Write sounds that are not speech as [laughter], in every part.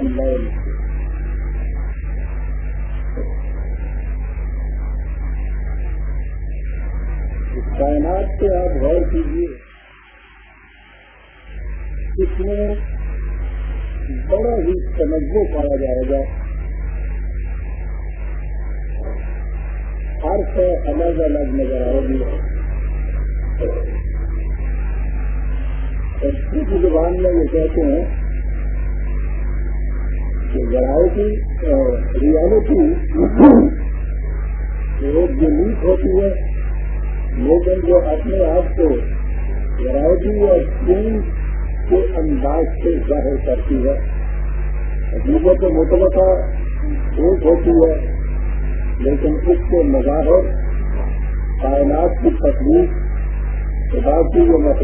الليل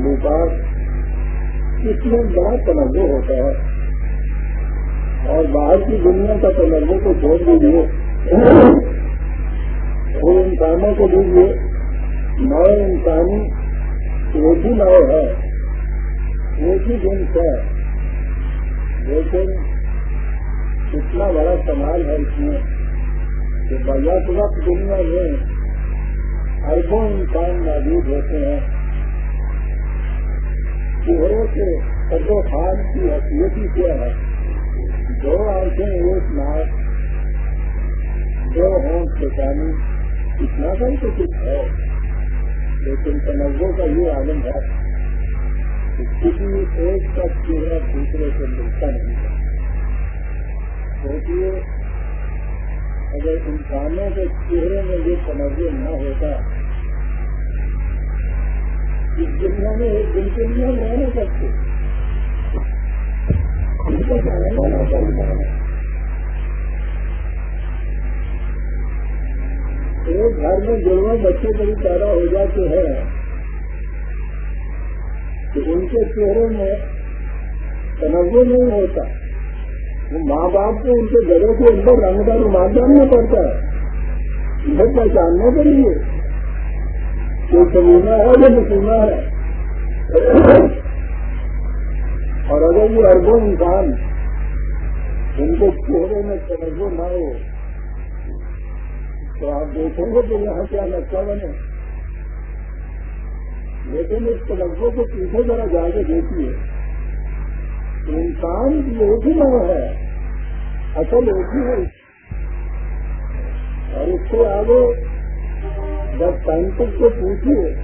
مخلوقات، اس میں بڑا تنوع ہوتا ہے۔ اور باہر کی دنیا کا تنوع کو چھوڑ دیجیے وہ انسانوں کو دیجیے نئے انسانی ایک ہی نئے ہے۔ ایک ہی جنس ہے لیکن اتنا بڑا کمال ہے اس میں کہ بیک وقت دنیا میں اربوں انسان موجود ہوتے ہیں۔ چہرے کے سدو خان کی حیثیت ہی کیا ہے۔ دو آنکھیں ایک ناک، دو ہوں پریشانی اتنا کا تو کچھ ہے، لیکن تنوع کا یہ عالم ہے کہ کسی ایک کا چہرہ دوسرے سے ملتا نہیں ہے۔ سوچیے اگر انسانوں کے چہرے میں یہ تنوع نہ ہوتا اس دنیا میں ایک دن کے لیے ہم رہ نہیں سکتے اس کو جانا چاہتا ہے ایک گھر میں جڑواں بچے کبھی پیدا ہو جاتے ہیں تو ان کے چہرے میں تنوع نہیں ہوتا، وہ ماں باپ کو ان کے گھروں کے اندر رنگ کا رومال ڈالنا پڑتا ہے پہچاننے کے لیے کوئی سمونا ہے، جو مسونا ہے۔ اور اگر یہ اربوں انسان ان کے چہرے میں تنوع نہ ہو، تو آپ دیکھیں گے کہ یہاں کیا لگتا بنے۔ لیکن اس تنوع کو پیچھے ذرا جا کے دیکھیے۔ انسان ایک ہی نہ ہے، اصل ایک ہی ہے۔ اور اس سے آگے جب سائنٹسٹ کو پوچھیے۔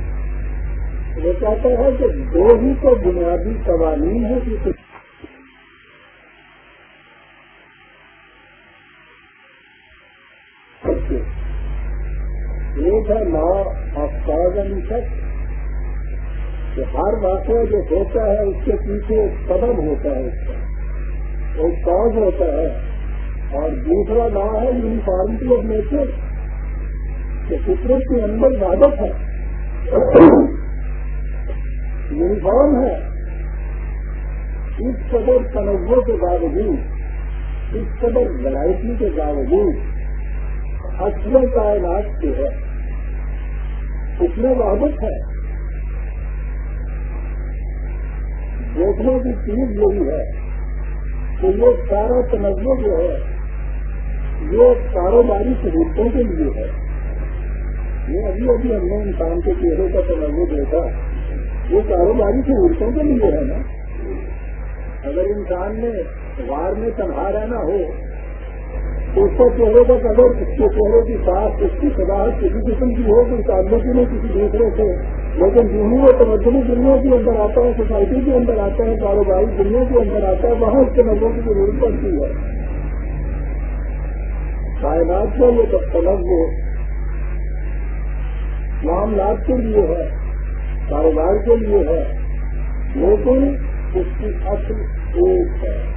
وہ کہتا ہے کہ دو ہی تو بنیادی قوانین ہے کہ ایک ہے law of cause and effect کہ ہر واقعہ جو ہوتا ہے، اس کے پیچھے ایک سبب ہوتا ہے اس کا۔ ایک کاز ہوتا ہے۔ اور دوسرا لا ہے یونیفارمٹی آف نیچر کہ فطرت کے اندر عادت ہے۔ یونیفارم ہے۔ اس قدر تنوع کے باوجود، اس قدر ورائٹی کے باوجود اصل کائنات کی ہے۔ اس میں وادت ہے۔ دیکھنے کی چیز یہی ہے کہ یہ سارا تنوع جو ہے، یہ کاروباری سہولتوں کے لیے ہے۔ یہ ابھی ابھی ہم نے انسان کے چہرے کا تنوع دیکھا یہ کاروباری سہولتوں کے لیے ہے نا۔ اگر انسان نے وار میں تنہا رہنا ہو، تو اس کا چہرے کا قدر، اس کے چہرے کی ساتھ اس کی صداحت کسی قسم کی ہو، کوئی تعلق ہی نہیں کسی دوسرے سے۔ لیکن جنہوں وہ تمدنی دنیا کے اندر آتا ہے، سوسائٹی کے اندر آتا ہے، کاروباری دنیا کے اندر آتا ہے، وہاں اس کے نظروں کی ضرورت پڑتی ہے۔ کائنات کا یہ تنوع معاملات کے لیے ہے، کاروبار کے لیے ہے، لیکن اس کی اصل ایک ہے۔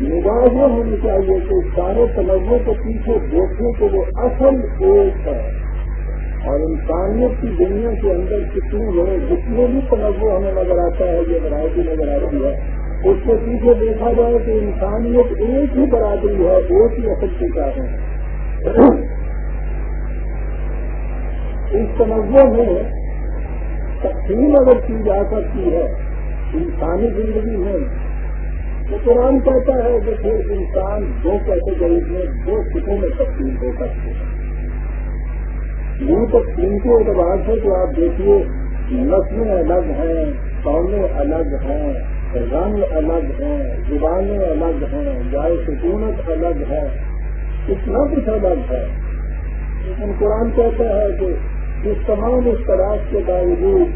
نگاہ یہ ہونی چاہیے کہ سارے تنوع کے پیچھے دیکھنے کو وہ اصل ایک ہے۔ اور انسانیت کی دنیا کے اندر کتنے لوگ، جتنے بھی تنوع ہمیں نظر آتا ہے، یہ ورائٹی نظر آتی ہے، اس کے پیچھے دیکھا جائے کہ انسانیت ایک ہی برادری ہے ایک ہی اصل کی کار ہے اس تنوع میں تقسیم اگر کی جا سکتی ہے، انسانی زندگی میں، تو قرآن کہتا ہے کہ پھر انسان دو کیٹیگری میں، دو سکھوں میں تقسیم ہو سکتے ہیں۔ یوں تو تین کے اعتبار سے تو آپ دیکھیے، نسلیں الگ ہیں، قومیں الگ ہیں، رنگ الگ ہیں، زبانیں الگ ہیں، جائے سکونت الگ ہے، اتنا کچھ الگ ہے۔ لیکن قرآن کہتا ہے کہ اس تمام اختلاف کے باوجود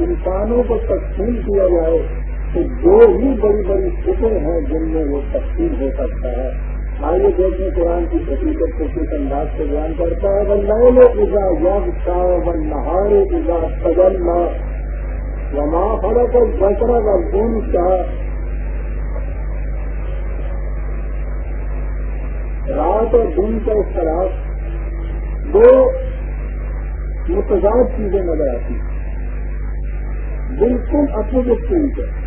انسانوں کو تقسیم کیا جائے، تو دو ہی بڑی بڑی فکر ہیں جن میں وہ تقسیم ہو سکتا ہے۔ آئیے دیکھیں قرآن کی حقیقت کو کس انداز سے بیان کرتا ہے۔ اگا یگ کا نہارے اگا سگل وما فرق البشر والانثى رات اور دن کا اختلاف۔ دو متضاد چیزیں نظر آتی بالکل اپوزٹ چیز ہے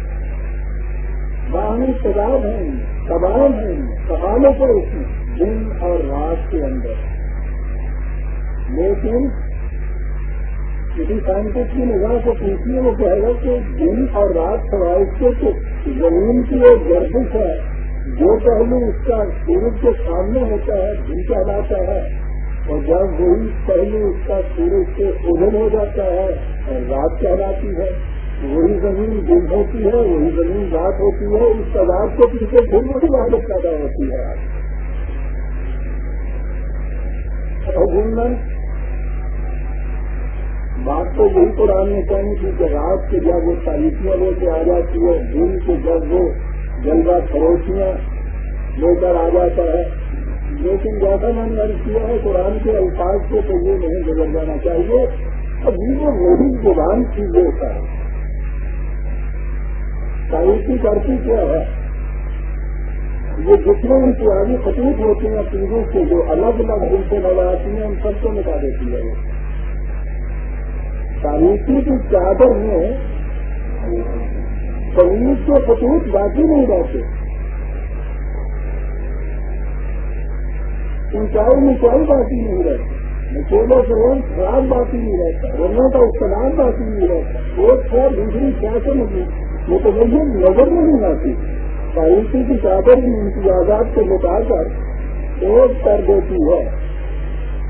باہمی تضاد ہیں تباہ ہیں سوالوں پر اس میں، دن اور رات کے اندر۔ لیکن کسی سائنٹسٹ کی نگاہ کو پوچھیے، وہ کہے گا کہ دن اور رات خواہش کے زمین کی ایک گردش ہے۔ جو پہلو اس کا سورج کے سامنے ہوتا ہے، دن کہلاتا ہے۔ اور جب وہی پہلو اس کا سورج سے ادھر ہو جاتا ہے اور رات کہلاتی ہے، وہی زمین دن ہوتی ہے، وہی زمین رات ہوتی ہے، اس تعداد کو پیچھے پھر وہی عادت پیدا ہوتی ہے۔ اور بات تو یہی قرآن میں کہیں تھی کہ رات کے جب وہ تاریخیاں لے کے آ جاتی ہے، دن کے جب وہ جلدا فروشیاں لے کر آ جاتا ہے لیکن جیسا میں نے عرض کیا ہے، قرآن کے الفاظ کو تو یہ نہیں گزر جانا چاہیے۔ ابھی وہ وہی زبان چیزیں ہوتا ہے۔ تاریخی کرتی کیا ہے؟ یہ جتنے امتیازی خطوط ہوتے ہیں، چیزوں سے جو الگ الگ دن سے نظر آتی ہیں، ان سب کو مٹا دیتی ہے۔ تاریخی کی چادر میں سنگیت کے خطوط باقی نہیں رہتے۔ اونچائی اونچائی باقی نہیں رہتی نچولوں سے رنگ خراب باقی نہیں رہتا۔ رنگوں کا استعمال باقی نہیں رہتا۔ ایک خیر دوسری کیسے نہیں متوجہ نظر میں نہیں آتی۔ تاریخی کی چادر ان امتیازات کو بتا کر ایک کر دیتی ہے۔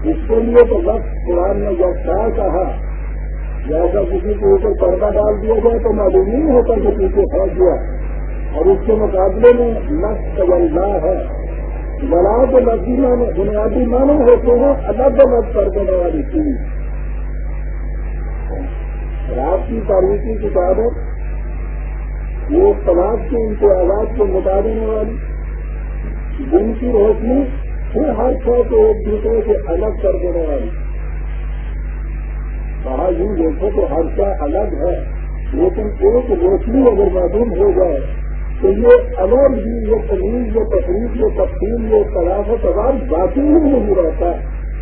اس کے لیے تو وقت قرآن نے جب کیا اچھا کہا جیسا کسی کے اوپر پردہ ڈال دیا جائے تو معلوم نہیں ہوتا کہ پیچھے پھنس گیا۔ اور اس کے مقابلے میں نقص اللہ ہے۔ بلا کے لفظی لذیذ بنیادی معنی ہوتے ہیں الگ الگ کر دینے والی چیز۔ رات کی تاریخی کتابیں یہ سماج کے امتیازات کو مٹا دینے والی۔ دن کی روشنی پھر ہر شو کو ایک دوسرے سے الگ کر دینے والی کہا یوں دیکھو تو ہر کا الگ ہے، لیکن ایک روشنی اگر معلوم ہو جائے تو یہ الگ بھی یہ تمیز، یہ تقریب یہ تقسیم یہ تلاش آواز باقی ہی نہیں رہتا۔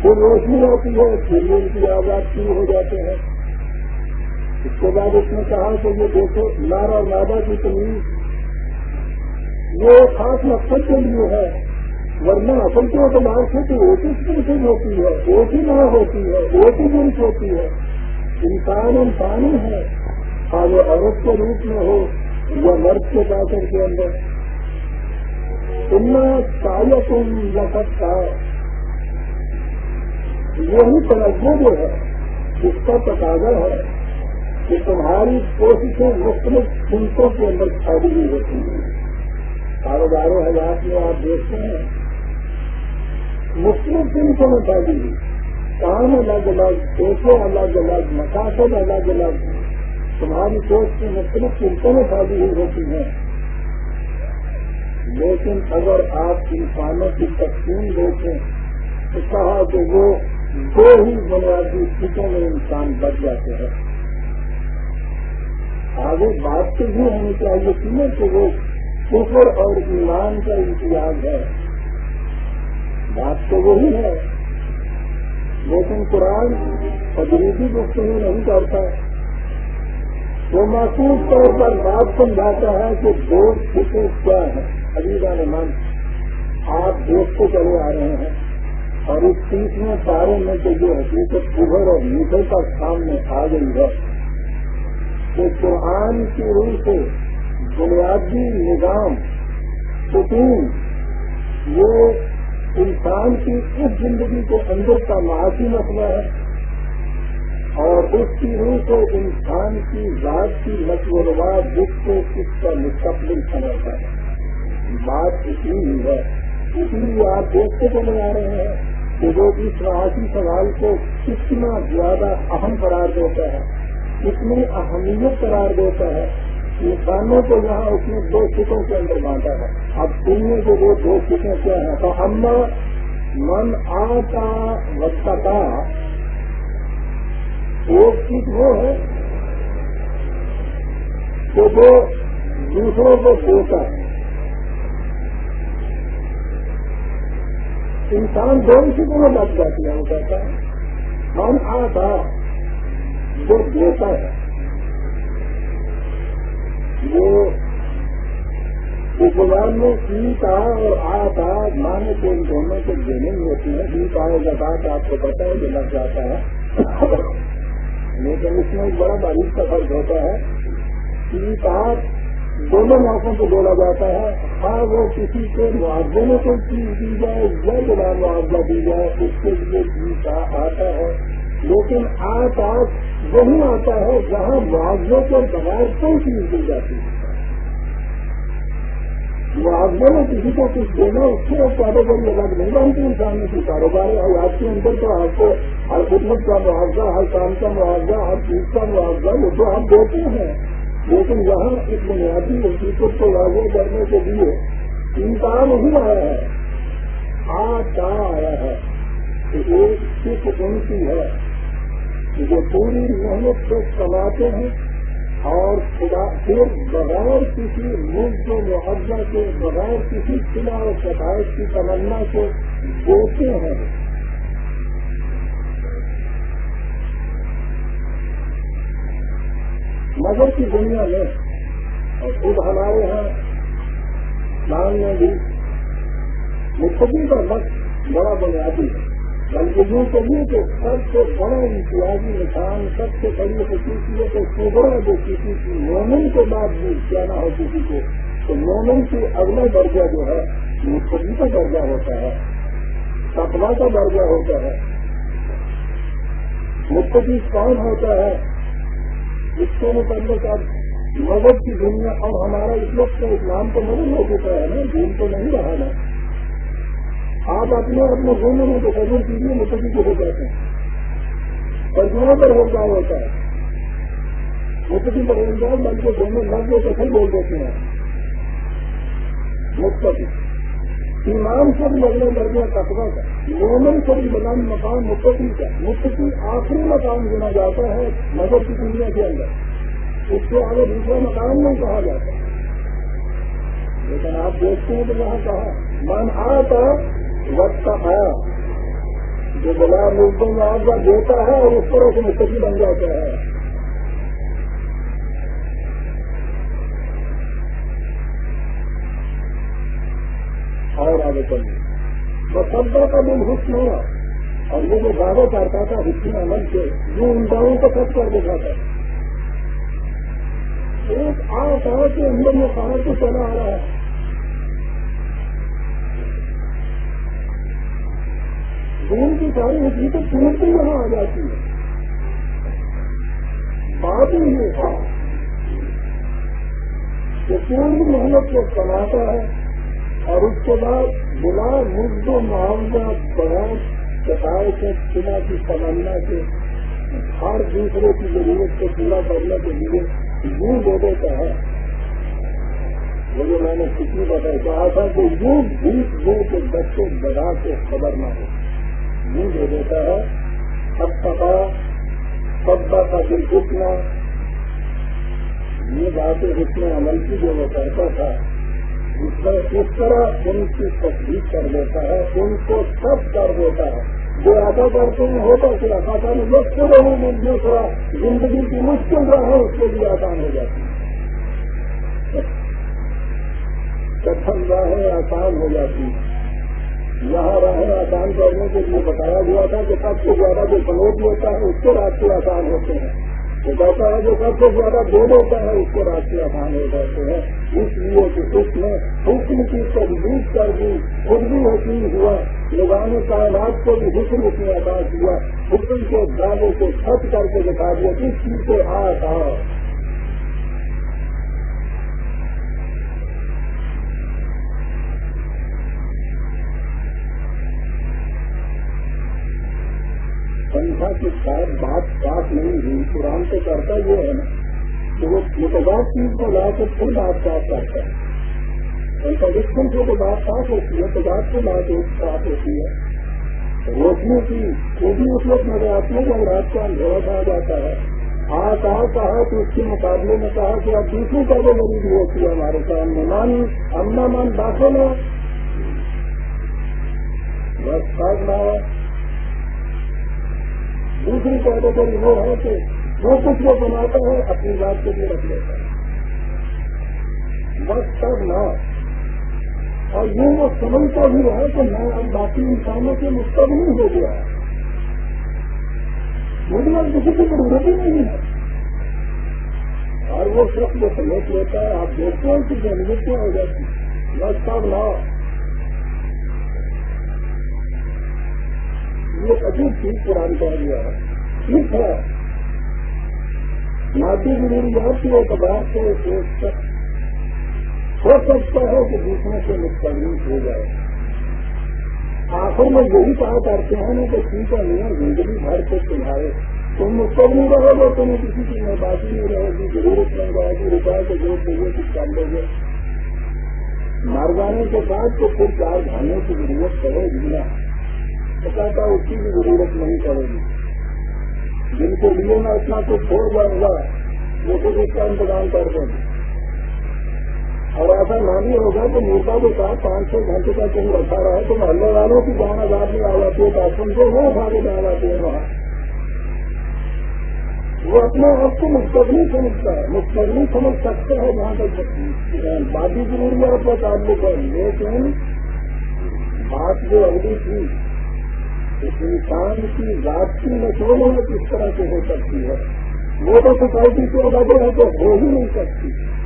پھر روشنی ہوتی ہے، پھر ان کی آزاد شروع ہو جاتے ہیں۔ اس کے بعد اس نے کہا کہ یہ دیکھو نار اور نادا کی تمیز یہ خاص مقصد کے لیے ہے۔ ورنہ اصل کے اعتبار سے تو ایک ہی ہوتی ہے، ایک ہی نہ ہوتی ہے، ایک ہی جنس ہوتی ہے۔ انسان انسانی ہے اور وہ عورت کے روپ میں ہو۔ یا مرد کے کاٹر کے اندر۔ تم تم لفظ کا یہی توجہ جو ہے، اس کا تقاضا ہے کہ تمہاری کوششیں مختلف سنتوں کے اندر چھاڑی ہوئی ہوتی ہیں۔ کاروباروں حیات میں آپ دیکھتے ہیں، مختلف طریقوں میں پھیلی ہوئی۔ کام الگ الگ سوچیں الگ الگ مقاصد الگ الگ تمہاری سوچ کی مختلف طریقوں میں پھیلی ہوئی ہوتی ہیں لیکن اگر آپ انسانوں کی تقسیم دیکھیں تو کہا کہ وہ دو ہی بنیادی استھتوں میں انسان بچ جاتے ہیں۔ آگے بات تو یہ ہونی چاہیے تھی کہ وہ کفر اور ایمان کا امتیاز ہے۔ بات تو وہی ہے۔ لیکن قرآن تجریبی گفتگو نہیں کرتا۔ وہ محسوس طور پر بات سمجھاتا ہے کہ دوست فکر کیا ہے؟ علیبا من آپ دیکھتے چلے آ رہے ہیں اور اس تیسرے تارے میں تو یہ حقیقت ابھر اور میٹھے کا سامنے آ گئی ہے کہ قرآن کی روح سے بنیادی نظام، سکون، یہ انسان کی اس زندگی کے اندر کا معاشی مسئلہ ہے۔ اور اس کی روح کو انسان کی ذات کی نقل و رواج جس کو اس کا مستقبل سمجھتا ہے۔ بات اتنی ہی ہے۔ اسی لیے آپ دیکھتے چلے آ رہے ہیں۔ کہ وہ اس راسی سوال کو کتنا زیادہ اہم قرار دیتا ہے، کتنی اہمیت قرار دیتا ہے، انسانوں کو یہاں اس نے دو سکوں کے اندر بانٹا ہے۔ اب سننے کے وہ دو سکیں کیا ہیں؟ تو ہم من آتا وقت کا ایک چیز وہ ہے کہ وہ دوسروں کو دیتا ہے۔ انسان دو چیزوں میں لگ جاتی ہے، وہ کہتا ہے من آتا جو دیتا ہے وہ زبان میں ایٹ آ اور آتا مانے کے ان دونوں کو دینے ہوتی ہے ایٹ آئے جب آپ کو پتا ہے جو لگ جاتا ہے۔ لیکن اس میں ایک بڑا باریک کا فرق ہوتا ہے کہ آٹھ دونوں موقعوں کو بولا جاتا ہے۔ ہاں وہ کسی کے معاوضے میں کوئی چیز دی جائے، یا بلا معاوضہ دی جائے، اس کے لیے جیتا آتا ہے۔ لیکن آج آج وہی آتا ہے جہاں معاوضے کے بغیر کوئی چیز دی جاتی ہے۔ معاوضے میں کسی کو کچھ دینا اس سے کاروباری الگ نہیں بنتی انسان میں کاروبار ہے اور آج کے اندر تو آپ کو ہر خدمت کا معاوضہ ہر کام کا معاوضہ ہر چیز کا معاوضہ وہ تو آپ دیتے ہیں لیکن یہاں ایک بنیادی حقیقت کو واضح کرنے کے لیے انکار نہیں آیا ہے آ آیا ہے کہ ایک سکھ ان کی ہے جو پوری محنت سے کماتے ہیں اور پھر بغیر کسی ملک و معاوضہ کے بغیر کسی خلا اور شکایت کی تمنا کو دیتے ہیں۔ مگر کی دنیا میں اور خود ہمارے یہاں اسلام میں بھی مستقبل کا وقت بڑا بنیادی ہے۔ بلکہ یوں چاہیے کہ سب سے بڑا امتیازی نشان سب سے بڑی خصوصیت ہے تو جو کسی کی مومن کے بعد بھی کیا نہ ہو، کسی کو، تو مومن کے اگلا درجہ جو ہے مستقبل کا درجہ ہوتا ہے سپنا کا درجہ ہوتا ہے۔ مستقبل کون ہوتا ہے؟ اس کے متعلق اب مدد کی دنیا اور ہمارا اس وقت اسلام تو نہیں ہو چکا ہے نا، دین تو نہیں رہا نا۔ آپ اپنے اپنے گھومنے میں تو قدر کیجیے متحد کو ہو جاتے ہیں۔ اور جہاں پر ہو ہوتا ہے متحد پر ہو جائے بلکہ دونوں لگ تو صحیح بول دیتے ہیں۔ مستقبل ایمان سے بھی لگنے لگ گیا تقوا کا۔ مومن سے بھی بلند مقام متقی کا۔ متقی آخری مقام گنا جاتا ہے نظر کی دنیا کے اندر۔ اس کے آگے دوسرا مقام نہیں کہا جاتا۔ لیکن آپ دیکھتے ہیں تو یہاں کہا، من آیا تھا وقت آیا جو بلا ملکوں میں آپ کا دیتا ہے اور اس طرح سے متقی بن جاتا ہے۔ اور آگے چلے تو کا دل حسن ہوا۔ اور وہ جو دعوے کرتا تھا، حسن عمل سے وہ ان دعووں کو سب کر دیتا تھا ایک آتا کے اندر میں کہاں سے چلا آ رہا ہے۔ دین کی ساری حقیقت ترنت ہی یہاں آ جاتی ہے۔ بات ہی یہ کہ پوری محنت کو کماتا ہے اور اس کے بعد بلا مد و معاوضہ بغیر شکایت سے کی تمنا سے ہر دوسرے کی ضرورت کو پورا کرنے کے لیے یوں دے دیتا ہے۔ جو میں نے کسی بتا کہا تھا کہ یوں بیس دو کے بچے بڑا کے خبر نہ ہو یوں دے دیتا ہے۔ سب پتا، سب کا دل اٹھنا یہ باتیں اتنے عمل کی جو وہ کہتا تھا، اس طرح ان کی تصدیق کر دیتا ہے، ان کو سب کر دیتا ہے۔ جو ایسا کرتے ہیں ہوتا کیا خاصا میں مشکل رہے دوسرا زندگی کی مشکل رہے اس کے لیے آسان ہو جاتی ہے۔ کٹن راہیں آسان ہو جاتی ہے۔ یہاں رہیں آسان کرنے کے لیے بتایا گیا تھا کہ سب سے زیادہ جو سنوٹ ہوتا ہے اس کے راستے آسان ہوتے ہیں۔ تو کہتا ہے جو سب سے زیادہ دور ہوتا ہے اس کے راستے آسان ہو جاتے ہیں۔ اس لیے کہ اس نے حکم کی تجدید کر دی، خود بھی حکیم ہوا۔ لگانے کائنات کو بھی حکم اس نے ادا کیا۔ حکم کے دعوے کو خط کر کے دکھا دیا۔ کس چیز سے آ سنکھا کے ساتھ بات بات نہیں ہوئی۔ قرآن تو کرتا یہ ہے نا۔ کہ وہ متباد چیز کو لا کے پھر بات بات کرتا ہے؟ کنٹرڈکشن سے تو بات صاف ہوتی ہے تو بات کو بات صاف ہوتی ہے۔ روشنی کی وہ بھی اس وقت نظر آتی ہے جب رات کا اندھیرا کھا جاتا ہے۔ آ کہا کہا تو اس کے مقابلے میں کہا کہ اب دوسری قدر غریبی ہوتی ہے ہمارے سامنے مان امنا مان، داخل ہے بس خاص نہ ہے دوسری کیٹیگری وہ ہے کہ جو کچھ وہ بناتا ہے، اپنی بات کے لیے رکھ لیتا ہے۔ بس تب نہ اور یہ وہ سمجھتا بھی ہے کہ میں اب باقی انسانوں کے مستقبل ہو گیا۔ مجھے اب کسی کی ضرورت ہی نہیں ہے۔ اور وہ شخص جو سمجھ لیتا ہے، آپ دیکھتے ہیں کہ ضرورت کیا ہو جاتی بس تب نہ یہ عجیب چیز قرآن کر دیا ہے۔ ٹھیک ہے مادی ضروریات کی اعتبار سے ایک شخص ہو سکتا ہے کہ دوسروں سے مستقبل ہو جائے۔ آخر میں یہی کہا کرتے ہیں نا کہ ٹھیک ہے نہیں زندگی بھر سے تمہارے۔ تم مستقبل رہو گے، تمہیں کسی کی محباسی نہیں رہے گی، ضرورت نہیں رہے گی روپئے کو ضرورت نہیں ہے کچھ کر لو گے۔ مار جانے کے بعد تو پھر چار کھانے کی ضرورت پڑے گی نا۔ کہتا اس کی بھی ضرورت نہیں پڑے گی۔ جن کو لیے اتنا کچھ چھوڑ جاؤں گا وہ کچھ اس کا انتظام کر دیں اور ایسا نہ بھی ہوگا کہ نیتا کے ساتھ پانچ چھ گھنٹے کا کہیں رکھا رہا ہے، تو محلے والوں کی جان آزاد میں آ جاتی ہے کاشن سے وہ اٹھا کے جا جاتے ہیں وہاں۔ وہ اپنے آپ کو مستقبل سمجھتا ہے مستقبل سمجھ سکتے ہیں جہاں تک باقی ضروریات کا تعلق ہے۔ لیکن بات جو اگلی تھی انسان کی ذات کی میں کس طرح سے ہو سکتی ہے؟ وہ تو سوسائٹی سے وجہ ہے تو ہو ہی نہیں سکتی۔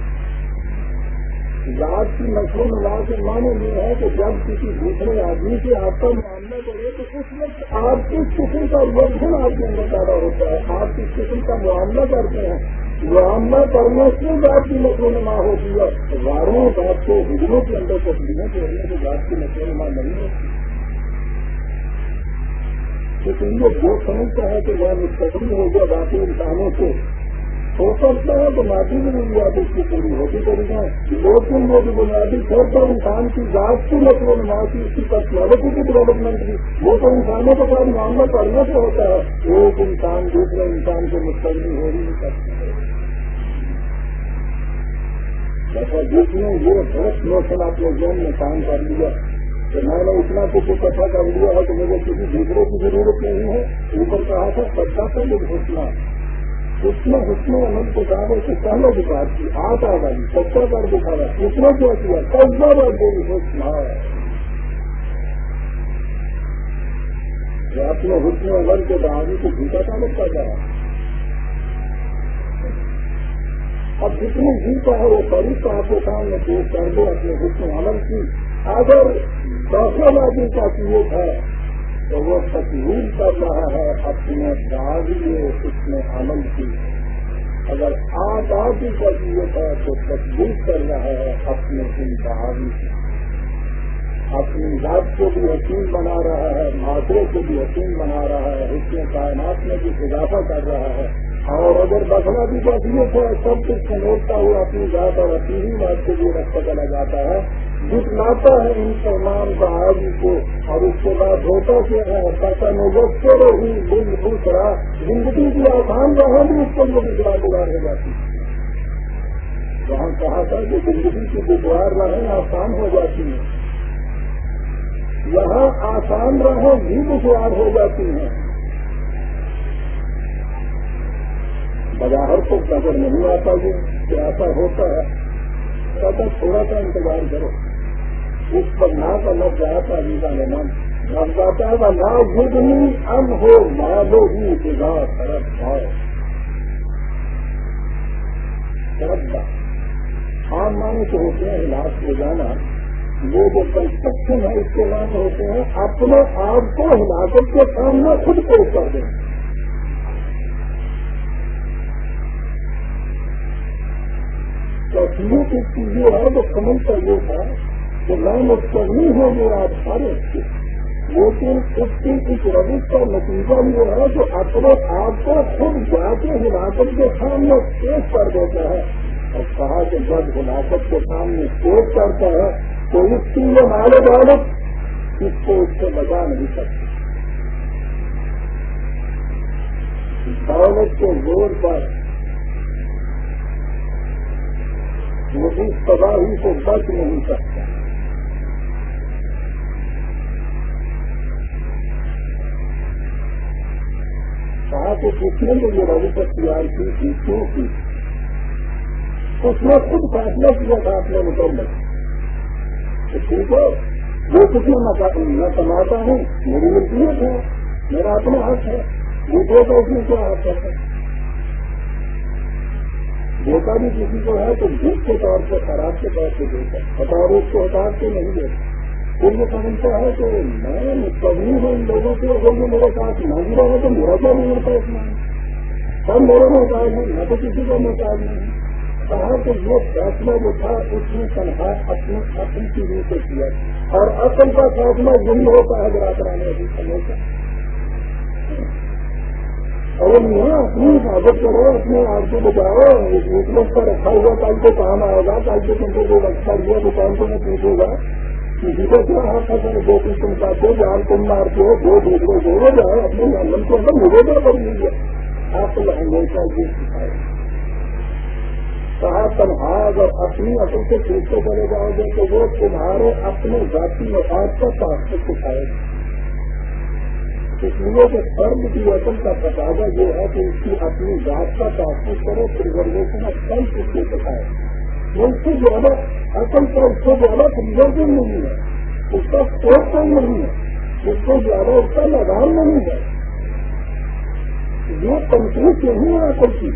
ذات کی نشو ملا کے معنی یہ ہے کہ جب کسی دوسرے آدمی سے آپ کا معاملہ کرے تو اس وقت آپ کس قسم کا ورژن آپ کے اندر پیدا ہوتا ہے؟ آپ کس قسم کا معاملہ کرتے ہیں؟ معاملہ کرنے سے ذات کی نشو نما ہوتی ہے؟ ہزاروں بات کو ہجروں کے اندر تبدیلوں کے رہنے سے ذات کی نشو نما نہیں ہوتی۔ لیکن یہ جو سمجھتا ہے کہ وہ مستقبل ہو گیا باقی انسانوں سے ہو سکتا ہے تو ماضی بھی بنیاد اس کی پوری ہوتی کری ہے لیکن وہ جو بنیادی طور پر انسان کی ذات کی نقل و نما کی، اس کی پرسنالٹی کی ڈیولپمنٹ کی، وہ تو انسانوں کا ساتھ معاملہ کرنے سے ہوتا ہے۔ ایک انسان دوسرے انسان کے مستقبل ہو ہی نہیں سکتا۔ جس نے یہ بہت نوشن اپنے ذہن میں کام کر لیا کہ میں نے اتنا کچھ اکٹھا کر لیا ہے کسی دوسرے کی ضرورت نہیں ہے، اوپر کہا تھا سچا سے جو گھوشنا اس میں حسن عمل کے دعوے سے پہلے دکھا کی آج آ گئی سچا کر دکھایا اس نے کیا کیا قبضہ بڑھ گئی حسنا جو اپنے حسن عمل کے دعوے کو جھوٹا تعلق کر رہا اب جتنی جیتا ہے، وہ طریقہ آپ کے سامنے پیش کر دو، اپنے حسن عمل کی۔ اگر دوسرے بازی کا کیٹ ہے تو وہ تکلیف کر رہا ہے اپنے داغی اس میں عمل کی۔ اگر آزادی کا کیٹ ہے تو تکلیف کر رہا ہے اپنے ان دہاغی کی اپنی ذات کو بھی یقین بنا رہا ہے معاشرے کو بھی یقین بنا رہا ہے، اس میں کائنات میں بھی اضافہ کر رہا ہے۔ اور اگر بسنا بھی بصیت ہے سب کچھ سمجھتا ہوا اپنی ذات اور اپنی ہی بات کے لیے رکھتا چلا جاتا ہے جتلاتا ہے ان تمام بہادی کو اور اس کے بعد ہوتا کیا ہے؟ پیسہ نوبت ہی دل دوسرا زندگی کی آسان رہا بھی اس کو گزرا گزار ہو جاتی۔ وہاں کہا تھا کہ زندگی کی گزار رہیں آسان ہو جاتی ہیں، یہاں آسان رہیں بھی دشوار ہو جاتی ہیں۔ بظاہر کو نظر نہیں آتا یہ، کہ ایسا ہوتا ہے۔ تھوڑا سا انتظار کرو۔ اس پر نہ کا لگ جاتا ہے جیسا نے من لگ جاتا ہے نہ جگنی اب ہو مالو ہی جگہ سرد بھاؤ سرد بھاؤ عام مانے تو ہوتے ہیں علاج کو جانا۔ وہ جو کنسٹرکشن ہے، اس کے نام ہوتے ہیں، اپنے آپ کو ہلاکت کے سامنے خود پیش کر دیں۔ تصویر کی چیزیں ہے تو سمجھ کر یہ تھا کہ میں مستقبل ہو گیا آپ سارے لیکن اس کی اس روش کا نتیجہ یہ ہے کہ اپنے آپ کو خود جا کے ہلاکت کے سامنے پیش کر دیتا ہے۔ اور کہا کہ جب ہلاکت کے سامنے پیش کرتا ہے تو اس کی یہ مالک عالت اس کو اس سے بچا نہیں سکتے دولت کے زور پر مجھے تباہی سے بچ نہیں سکتا۔ کہا کہ کس نے جو یہ روی تیار کی تھی کیوں؟ کی اس نے خود فیصلہ کیا تھا اپنے مکمل ٹھیک ہے، وہ کچھ میں کماتا ہوں میری ملکیت ہے، میرا اپنا حق ہے دوسرے کا اس میں کیا حق ہے۔ دیتا بھی کسی کو ہے تو جس کے طور پہ خراب کے طور پہ دیتا بطور اس کو ہٹا کے نہیں دیتا۔ پھر یہ سمجھتا ہے کہ میں کبھی ہوں ان لوگوں سے اگر یہ میرے ساتھ نہ بھی رہا تو میرا کیا نہیں ہوتا اس میں؟ سب میرے محتاج ہیں، میں تو کسی کا محتاج نہیں۔ کہا کہ یہ فیصلہ جو تھا، اس نے تنہا اپنی اپنی چیزوں سے کیا۔ اور اصل کا فیصلہ یہی ہوتا ہے برادران ابھی سمے کا۔ اور یہاں اپنی حفاظت کرو، اپنے آپ کو بچاؤ ویکنس کا رکھا ہوا کل کو کام آئے گا، کل کو تم کو جو رکھا ہوا دکان کو میں پوچھوں گا کسی کو کیا ہاتھ ہے دو قسم کا دو جان تم مارتے ہو دو دوسرے دو جاؤ اپنے لندن کے اندر مجھے پر کر لیجیے آپ کو ہمیشہ یہ سکھائے کہا تنہا اگر اپنی اصل سے کھیلتے چلے جاؤ گے تو وہ تمہارے اپنے ذاتی مفاد کا تعصب سکھائے گا اس لیے کہ فرد کی اصل کا تقاضا یہ ہے کہ اس کی اپنی ذات کا تحفظ کرو پرزرویشن آف سیلف اس کو سکھائے اس سے زیادہ اصل کا اس سے زیادہ پرزرویشن نہیں ہے اس کا اسکوپ کم نہیں ہے اس سے زیادہ اس کا لگان نہیں ہے یہ کنفیوز نہیں ہے اصل کی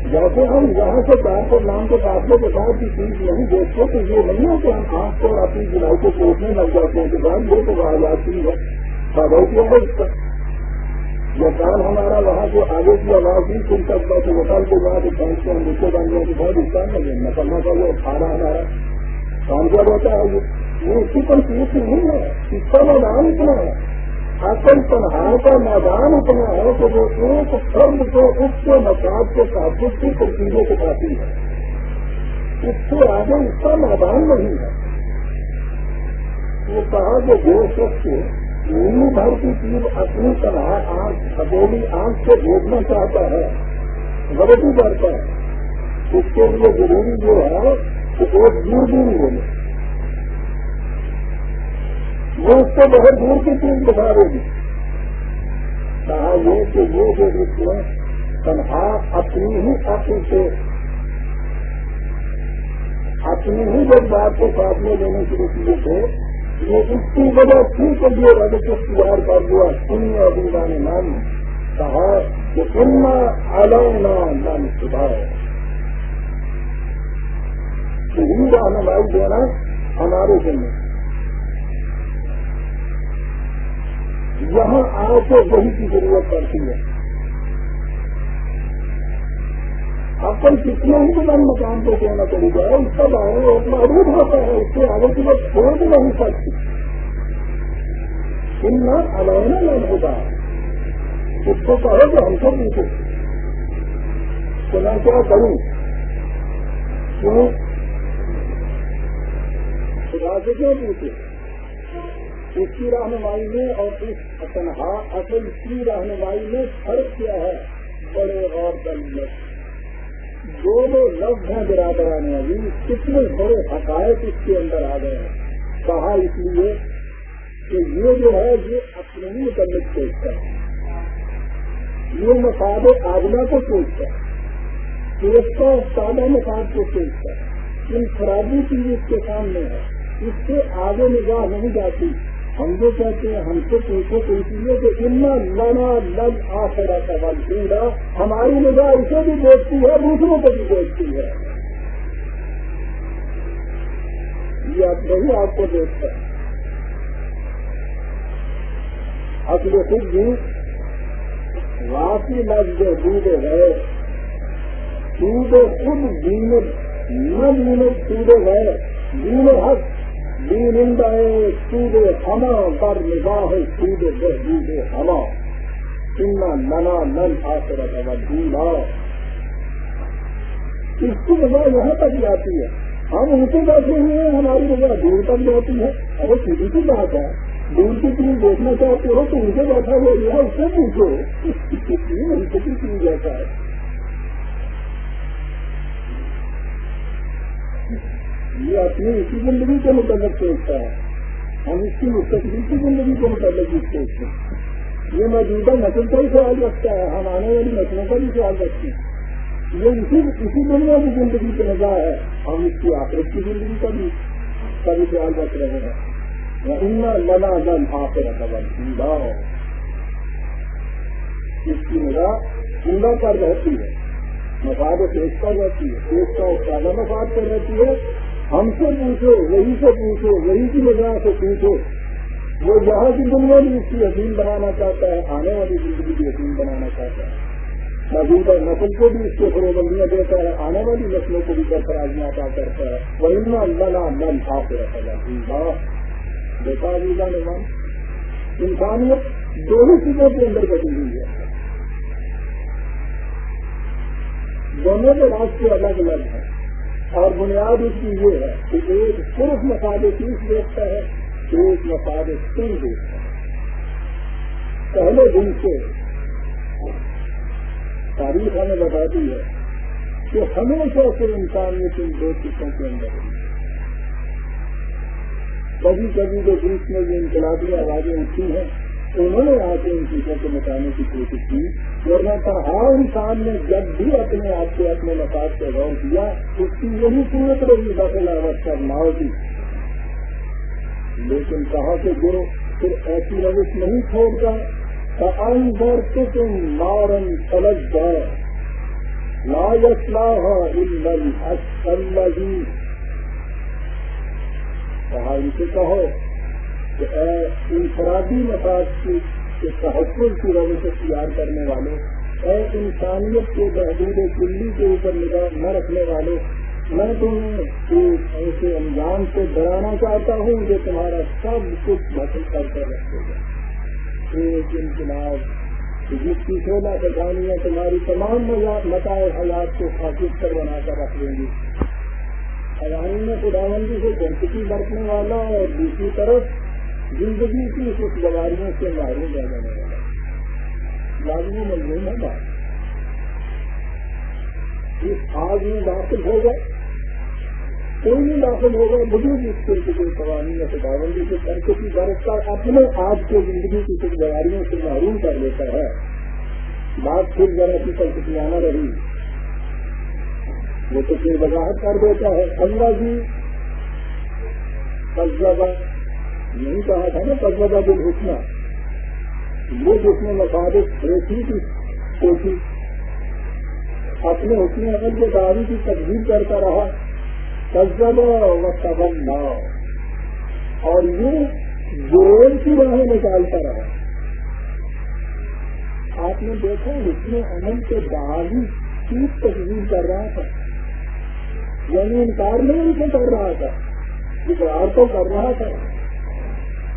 جیسے ہم یہاں سے چار پر نام کے قابلے کے بعد کی چیز نہیں دیکھتے تو یہ نہیں ہے کہ ہم آنکھ کو اپنی جلائی کو پوچھنے لگ جاتے ہیں کہ بعد یہ تو آ جاتی ہے اس کا کام ہمارا وہاں جو آگے کی آواز نہیں سن سکتا تو وہ کل کے بعد بینک سے ہم دوسرے بندوں کی بہت حصہ نہیں نکلنا چاہیے کھانا ہمارا کامیاب ہوتا ہے؟ یہ اس کی پر چیز نہیں ہے۔ اس کا میدان اتنا ہے۔ اصل تنہا کا میدان اتنا ہے کہ وہ ایک فرد کو اس کے مساج کے ساتھ کی ترکیبیں سکھاتی ہے۔ اس سے آگے اس کا میدان نہیں ہے۔ وہ کہا کہ جو شخص نیو بھر کی چیز اپنی طرح آنکھ ہتھیلی آنکھ سے دیکھنا چاہتا ہے، غلطی کرتا ہے۔ اس کے لیے ضروری یہ ہے کہ ایک دور بھی نہیں بولے وہ اس کو بہت دور کی چیز دکھا دے گی۔ کہا یہ کہ یہ جو رشتے تنہا اپنی ہی عقل سے، اپنی ہی جب بات کو فاصلے لینے شروع کیے تھے یہ اس کی وجہ تھی کہ یہ رب اختیار سنیا نے نام کہا کہ سننا علونا نام سدھار دینا ہمارے ذمہ۔ یہاں آ کے وہی کی ضرورت پڑتی ہے۔ اپن کتنے ہی بلند مقام پہ کہنا چلی جائے اس کا بارے ایک معروف ہوتا ہے، اس کے آگے کی بات چھوڑ بھی نہیں سکتی۔ ان میں علائنا نہیں ہوگا اس کو کہو کہ ہم کو پیچھے تو میں کیا کروں؟ کیوں خدا سے کیوں پوچھے اس کی رہنمائی میں اور اس تنہا اصل کی رہنمائی میں فرق کیا ہے؟ بڑے اور دل دونوں لفظ ہیں برادران ابھی کتنے بڑے حقائق اس کے اندر آ گئے ہیں۔ کہا اس لیے کہ یہ جو ہے، یہ اپنے ہی متعلق سوچتا ہے۔ یہ مساد آگنا کو سوچتا ہے۔ اس کا سادہ مساد کو سوچتا ہے۔ ان خرابی چیز اس کے سامنے ہے۔ اس سے آگے نگاہ نہیں جاتی۔ ہم جو کہتے ہیں، ہم سے پوچھو تو اس لیے کہ اتنا لڑا لگ آ کر سوال ہماری نگاہ اسے بھی دیکھتی ہے، دوسروں کو بھی دیکھتی ہے۔ یہ آپ نہیں آپ کو دیکھتا ہے۔ اپنے خود بھی واپی لفظ دودھ ہے۔ سود خود دین، نہ دین، سود ہے۔ دین حق۔ دین ہے سود ہما پر نگاہ سود دود ہما سننا ننا نن آسر دینا اس کی نگاہ یہاں تک جاتی ہے ہم ان سے بیٹھے ہوئے ہیں ہماری نگاہ دور تک جاتی ہے اگر سیدھی سی بات ہے دور کی تم دیکھنا چاہتے ہو تو ان سے بیٹھا ہوا یہ اس سے پوچھو ان سے بھی کیوں ہے یہ اپنی اسی زندگی کے متعلق سوچتا ہے۔ ہم اس کی مستقبل کی زندگی کے متعلق بھی سوچتے ہیں۔ یہ موجودہ نسل کا ہی خیال رکھتا ہے۔ ہم آنے والی نسلوں کا بھی خیال رکھتے ہیں۔ یہ اسی اسی دنیا کی زندگی کی نظر ہے۔ ہم اس کی آخرت کی زندگی کا بھی کا بھی خیال رکھ رہے ہیں۔ لنا لن آخرت اس کی نگاہ زندہ پر رہتی ہے۔ مفاد پیش پر رہتی ہے۔ پیش کا زیادہ مفاد پر رہتی ہے۔ ہم سے پوچھو، وہی سے پوچھو، وہی کی نگاہ سے پوچھو۔ وہ یہاں کی دنیا بھی اس کی یقین بنانا چاہتا ہے، آنے والی زندگی بھی یقین بنانا چاہتا ہے۔ موجودہ نسل کو بھی اس کے فروبندیاں دیتا ہے، آنے والی نسلوں کو بھی سرفرازیاں عطا کرتا ہے۔ وہ اللہ من آ دیکھا جی عزیزہ نظام انسانیت دونوں چیزوں کے اندر بچی ہوئی ہے۔ دونوں کے راستے الگ الگ ہیں۔ اور بنیاد اس کی یہ ہے کہ ایک صرف مساد چیز دیکھتا ہے ایک مساد سن دیکھتا ہے۔ پہلے دن سے تاریخ ہمیں بتاتی ہے کہ ہمیشہ سے انسان نے ان دو چیزوں کے اندر کبھی کبھی جو بیچ میں یہ انقلابی آوازیں اٹھی ہیں، انہوں نے آ کے ان چیزوں کو مٹانے کی کوشش کی۔ اور میں ہر انسان نے جب بھی اپنے آپ سے اپنے مفاد سے غور کیا، اس کی یہی صورت رہی دخل آواز کرنا کی لیکن کہا کہ جو پھر ایسی روش نہیں چھوڑتا فأنظر تكن نارا تلجا لا يصلاها الذي۔ کہا ان سے کہو کہ اے انفرادی مساج کی تحفظ کی روش اختیار کرنے والوں اے انسانیت کے بحدود کلی کے اوپر نگاہ نہ رکھنے والوں میں تمہیں ایسے انجام سے ڈرانا چاہتا ہوں جو تمہارا سب کچھ حاصل کر کے رکھے گا۔ ایک انقلاب جس کی سولہ کہانیاں تمہاری تمام متائے حیات کو خاصیت کر بنا کر رکھ لیں گی۔ حیانی میں خداوندی سے جنسکی برتنے والا اور دوسری طرف زندگی کی کچھ گواریوں سے محروم رہ جانے والا لازمی مضمون ہے بات اس آگ میں داخل ہو گئے۔ کوئی نہیں داخل ہوگا مجھے بھی اس کے کوئی قوانین سے پابندی سے کر کے برف اپنے آپ کے زندگی کی کچھ گواریوں سے محروم کر لیتا ہے۔ بات پھر ذرا کی کلکتیانا رہی۔ وہ تو پھر وضاحت کر دیتا ہے۔ اللہ جی نہیں کہا تھا نا قصبہ دل حسنا وہ جس میں مفادت کی کوشش اپنے حسن عمل کے داری کی تقدیم کرتا رہا۔ و تبنا اور یہ جوڑ کی راہیں نکالتا رہا۔ آپ نے دیکھا اس میں عمل کے باہر چیز تصویر کر رہا تھا۔ یعنی انکار نہیں ان سے کر رہا تھا، اقرار تو کر رہا تھا۔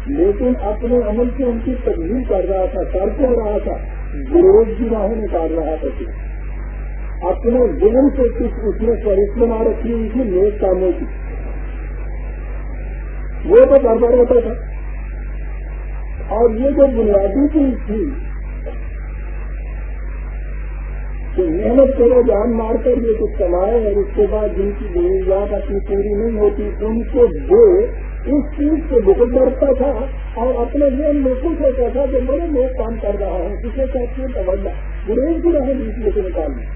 لیکن اپنے عمل سے ان کی تجویز کر رہا تھا کر کر رہا تھا گروج کی راہیں نکال رہا تھا۔ اپنے ذہن سے کچھ اس میں فہرست رکھی ہوئی تھی، نیک کاموں کی۔ وہ تو بار ہوتا تھا۔ اور یہ جو بنیادی چیز تھی کہ محنت کرو جان مار کر یہ کچھ کمائے اور اس کے بعد جن کی ضروریات اپنی پوری نہیں ہوتی، ان کو دے اس چیز سے بہت ڈرتا تھا اور اپنے ذہن میں ہوتا تھا کہ بڑے لوگ کام کر رہا ہوں کسی چاہتے ہیں توجہ گریز بھی رہے بیچ سے نکالنا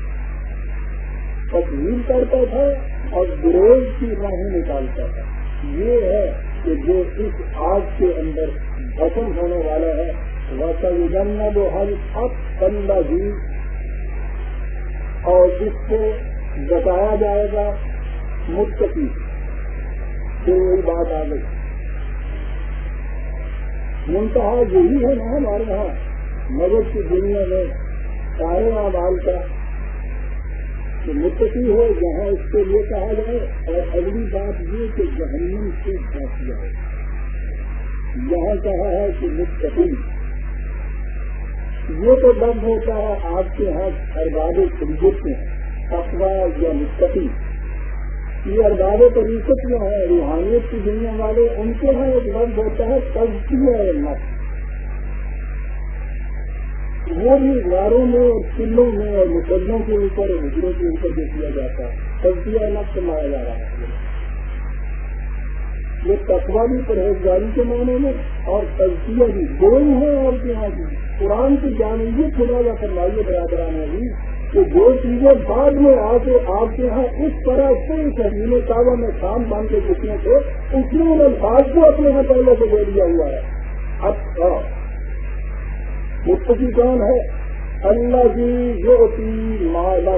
تقویل کرتا تھا اور گروز کی راہیں نکالتا تھا۔ یہ ہے کہ جو اس آگ کے اندر ختم ہونے والا ہے وہ سب جنگ وہ ہر اب کندہ بھی اور اس کو بتایا جائے گا مستقی پھر وہی بات آ گئی۔ منتہا یہی ہے نا ہمارے یہاں مدد کی دنیا میں سارے آبال کا، کہ متقی ہو، جہاں اس کے لیے کہا جائے، اور اگلی بات یہ کہ جہنم سے بچ جائے۔ یہاں کہا ہے کہ متقی۔ یہ تو دم ہوتا ہے، آپ کے ہاتھ ارباب خریدت میں اقوا یا متقی۔ یہ ارباب طریقت میں ہے، روحانیت کی دنیا والے، ان کے یہاں ایک دم ہوتا ہے تجزیہ نفس وہ بھی غاروں میں اور قلوں میں اور مسلموں کے اوپر اور ہجروں کے اوپر جو کیا جاتا ہے تجزیہ الگ سنایا جا رہا ہے۔ یہ تقوا بھی پرہیزگاری کے معنی میں اور تجزیہ بھی دو ہی ہیں اور کے یہاں کی قرآن کی جانیے خدا یا فرمائیے، برادران بھی کہ جو چیزیں بعد میں آ کے آپ کے یہاں اس طرح سے شہین کعبہ میں شام باندھ کے جتنے تھے اس نے ان الفاظ کو اپنے یہاں پہلے سے دے دیا ہوا ہے۔ اچھا مستقی کون ہے؟ اللہ جی یوتی مالا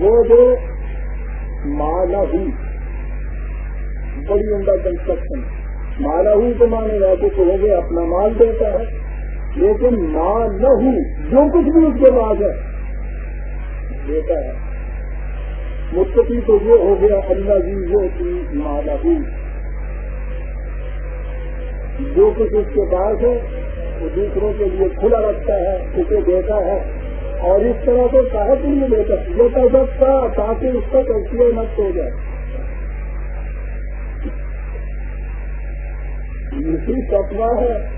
وہ جو مالا بڑی عمدہ کنسٹرکشن مالا ہوں تو مانے گا تو ہو گیا اپنا مال دیتا ہے۔ لیکن مال نہ ہوں، جو کچھ بھی اس کے بعد ہے۔ دیتا ہے۔ مستقی تو وہ ہو گیا، اللہ جی یوتی مالا ہوں۔ جو کچھ اس کے پاس ہے، وہ دوسروں کے لیے کھلا رکھتا ہے، اسے دیتا ہے۔ اور اس طرح سے کہا کے لیے دیتا ہے۔ یہ کر سکتا تاکہ اس کا تجزیہ نقص ہو جائے۔ یہی فتوا ہے۔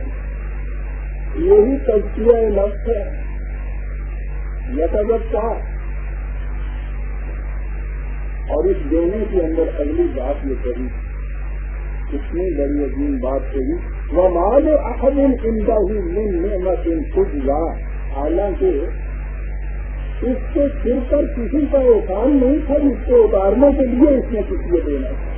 یہی تجزیہ نقص ہے یتگتا اور اس دینے کے اندر اگلی بات یہ کری اتنی بڑی عظیم بات کہی وہ مال احمد عمدہ ہوئی من نعمت خود یا حالانکہ اس کے سر پر کسی کا احسان نہیں تھا جس کو اتارنے کے لیے اس نے کسی دینا یہ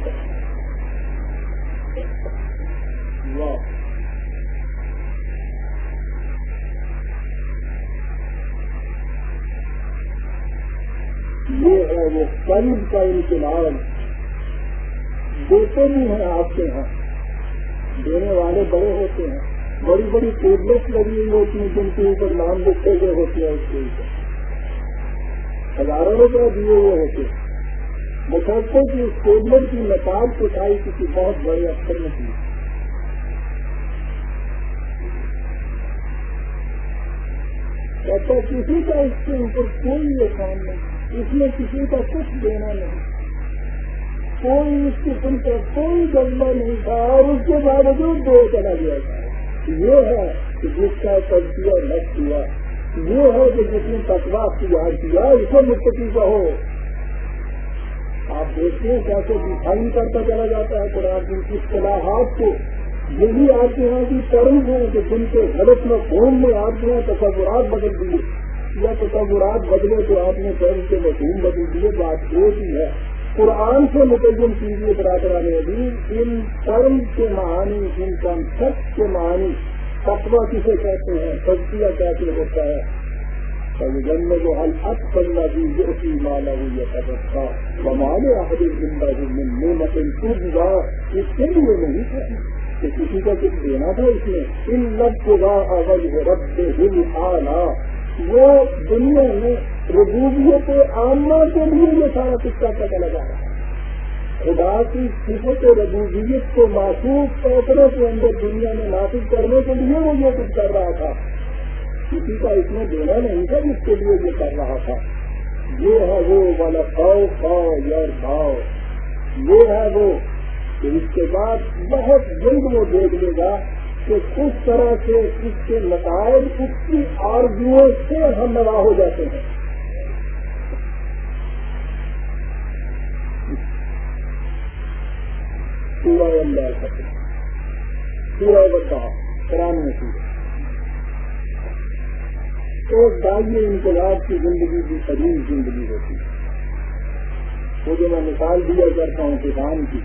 قلب کا انقلاب دیتے بھی ہیں آپ کے یہاں۔ دینے والے بڑے ہوتے ہیں۔ بڑی بڑی ٹیبلٹ لگی ہوئی ہوتی ہیں جن کے اوپر نام لکھے گئے ہوتے ہیں اس کے اوپر۔ ہزاروں روپئے دیے ہوئے ہوتے ہیں۔ مسلسل کی اس ٹیبلٹ کی نقاب اٹھائی کسی بہت بڑے افسر نے کی ایسا کسی کا اس کے اوپر کوئی احسان نہیں۔ اس میں کسی کا کچھ دینا نہیں۔ کوئی اس قسم کا کوئی گندا نہیں تھا اور اس کے باوجود دو چلا گیا۔ تھا یہ ہے کہ جس کا تجزیہ نقص ہوا، یہ ہے کہ جس نے تقوا اختیار کیا اسے مستقی کا ہو۔ آپ دیکھتے ہیں کیسے ڈیفائن کرتا چلا جاتا ہے قرآن کی اصطلاحات کو۔ یہی آپ کے یہاں کی ٹرم ہے کہ جن کے غلط میں فون میں آپ کے یہاں تصورات بدل دیے۔ یا تصورات بدلے تو آپ نے ٹرم کے مشہور بدل دیے، بات ایک ہی ہے۔ قرآن سے متعین کیجیے برادران ابھی ان ٹرم کے معانی، ان کنسپٹ کے معانی تقوا کسے کہتے ہیں؟ سبزیاں کیسے ہوتا ہے؟ جنم جو حل اب کرنا بھی جو اسی مالا ہوئی ہے سبق تھا بمانے آخری زندہ میں متن گا اس کے لیے نہیں تھا کہ کسی کا کچھ دینا تھا اس میں ان لب کو اول رب دل آنا وہ دنیا میں ربوبیت عامہ کے لیے یہ سارا کچھ کا پتہ لگا رہا ہے۔ خدا کی صفت ربوبیت کو محسوس پیسروں کے اندر دنیا میں نافذ کرنے کے لیے وہ یہ کچھ کر رہا تھا۔ کسی کا اس میں دینا نہیں تھا جس کے لیے یہ کر رہا تھا۔ یہ ہے وہ والا پاؤ پاؤ یار بھاؤ یہ ہے وہ اس کے بعد بہت جلد وہ دیکھ لے گا کہ کس طرح سے اس کے نتائج، اس کی آرزو سے ہم نوا ہو جاتے ہیں۔ پورا اللہ کرتے پورا بتا کرانے کی تو دائیں انقلاب کی زندگی بھی قدیم زندگی ہوتی۔ ہے وہ جو میں مثال دیا کرتا ہوں کسان کی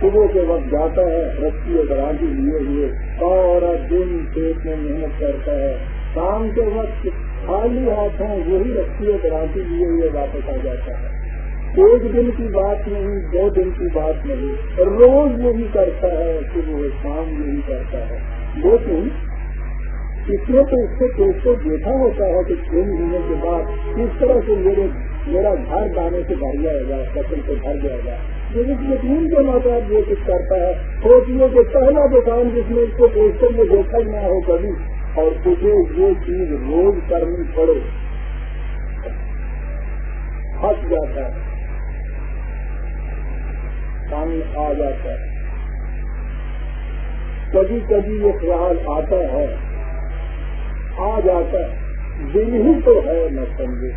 صبح کے وقت جاتا ہے، رسی اور دراجی لیے ہوئے، سارا دن کھیت میں محنت کرتا ہے۔ شام کے وقت خالی ہاتھوں وہی رسی اور دراجی لیے ہوئے واپس آ جاتا ہے۔ ایک دن کی بات نہیں، دو دن کی بات نہیں۔ روز یہی کرتا ہے، صبح شام یہی کرتا ہے۔ لیکن اس نے تو اس سے کو دیکھا ہوتا ہے کہ چھ مہینے کے بعد کس طرح سے میرے، میرا گھر دانے سے بھر جائے گا فصل سے بھر جائے گا لیکن یقین کے ماتحت یہ کچھ کرتا ہے۔ سوچیے کہ پہلا دکان جس میں اس کو پوسٹر میں دیکھا ہی نہ ہو کبھی، اور تجھے یہ چیز روز کرنی پڑے۔ پھنس جاتا ہے۔ سامنے آ جاتا ہے۔ کبھی کبھی یہ خیال آتا ہے۔ آ جاتا ہے۔ دل ہی تو ہے میں سمجھے۔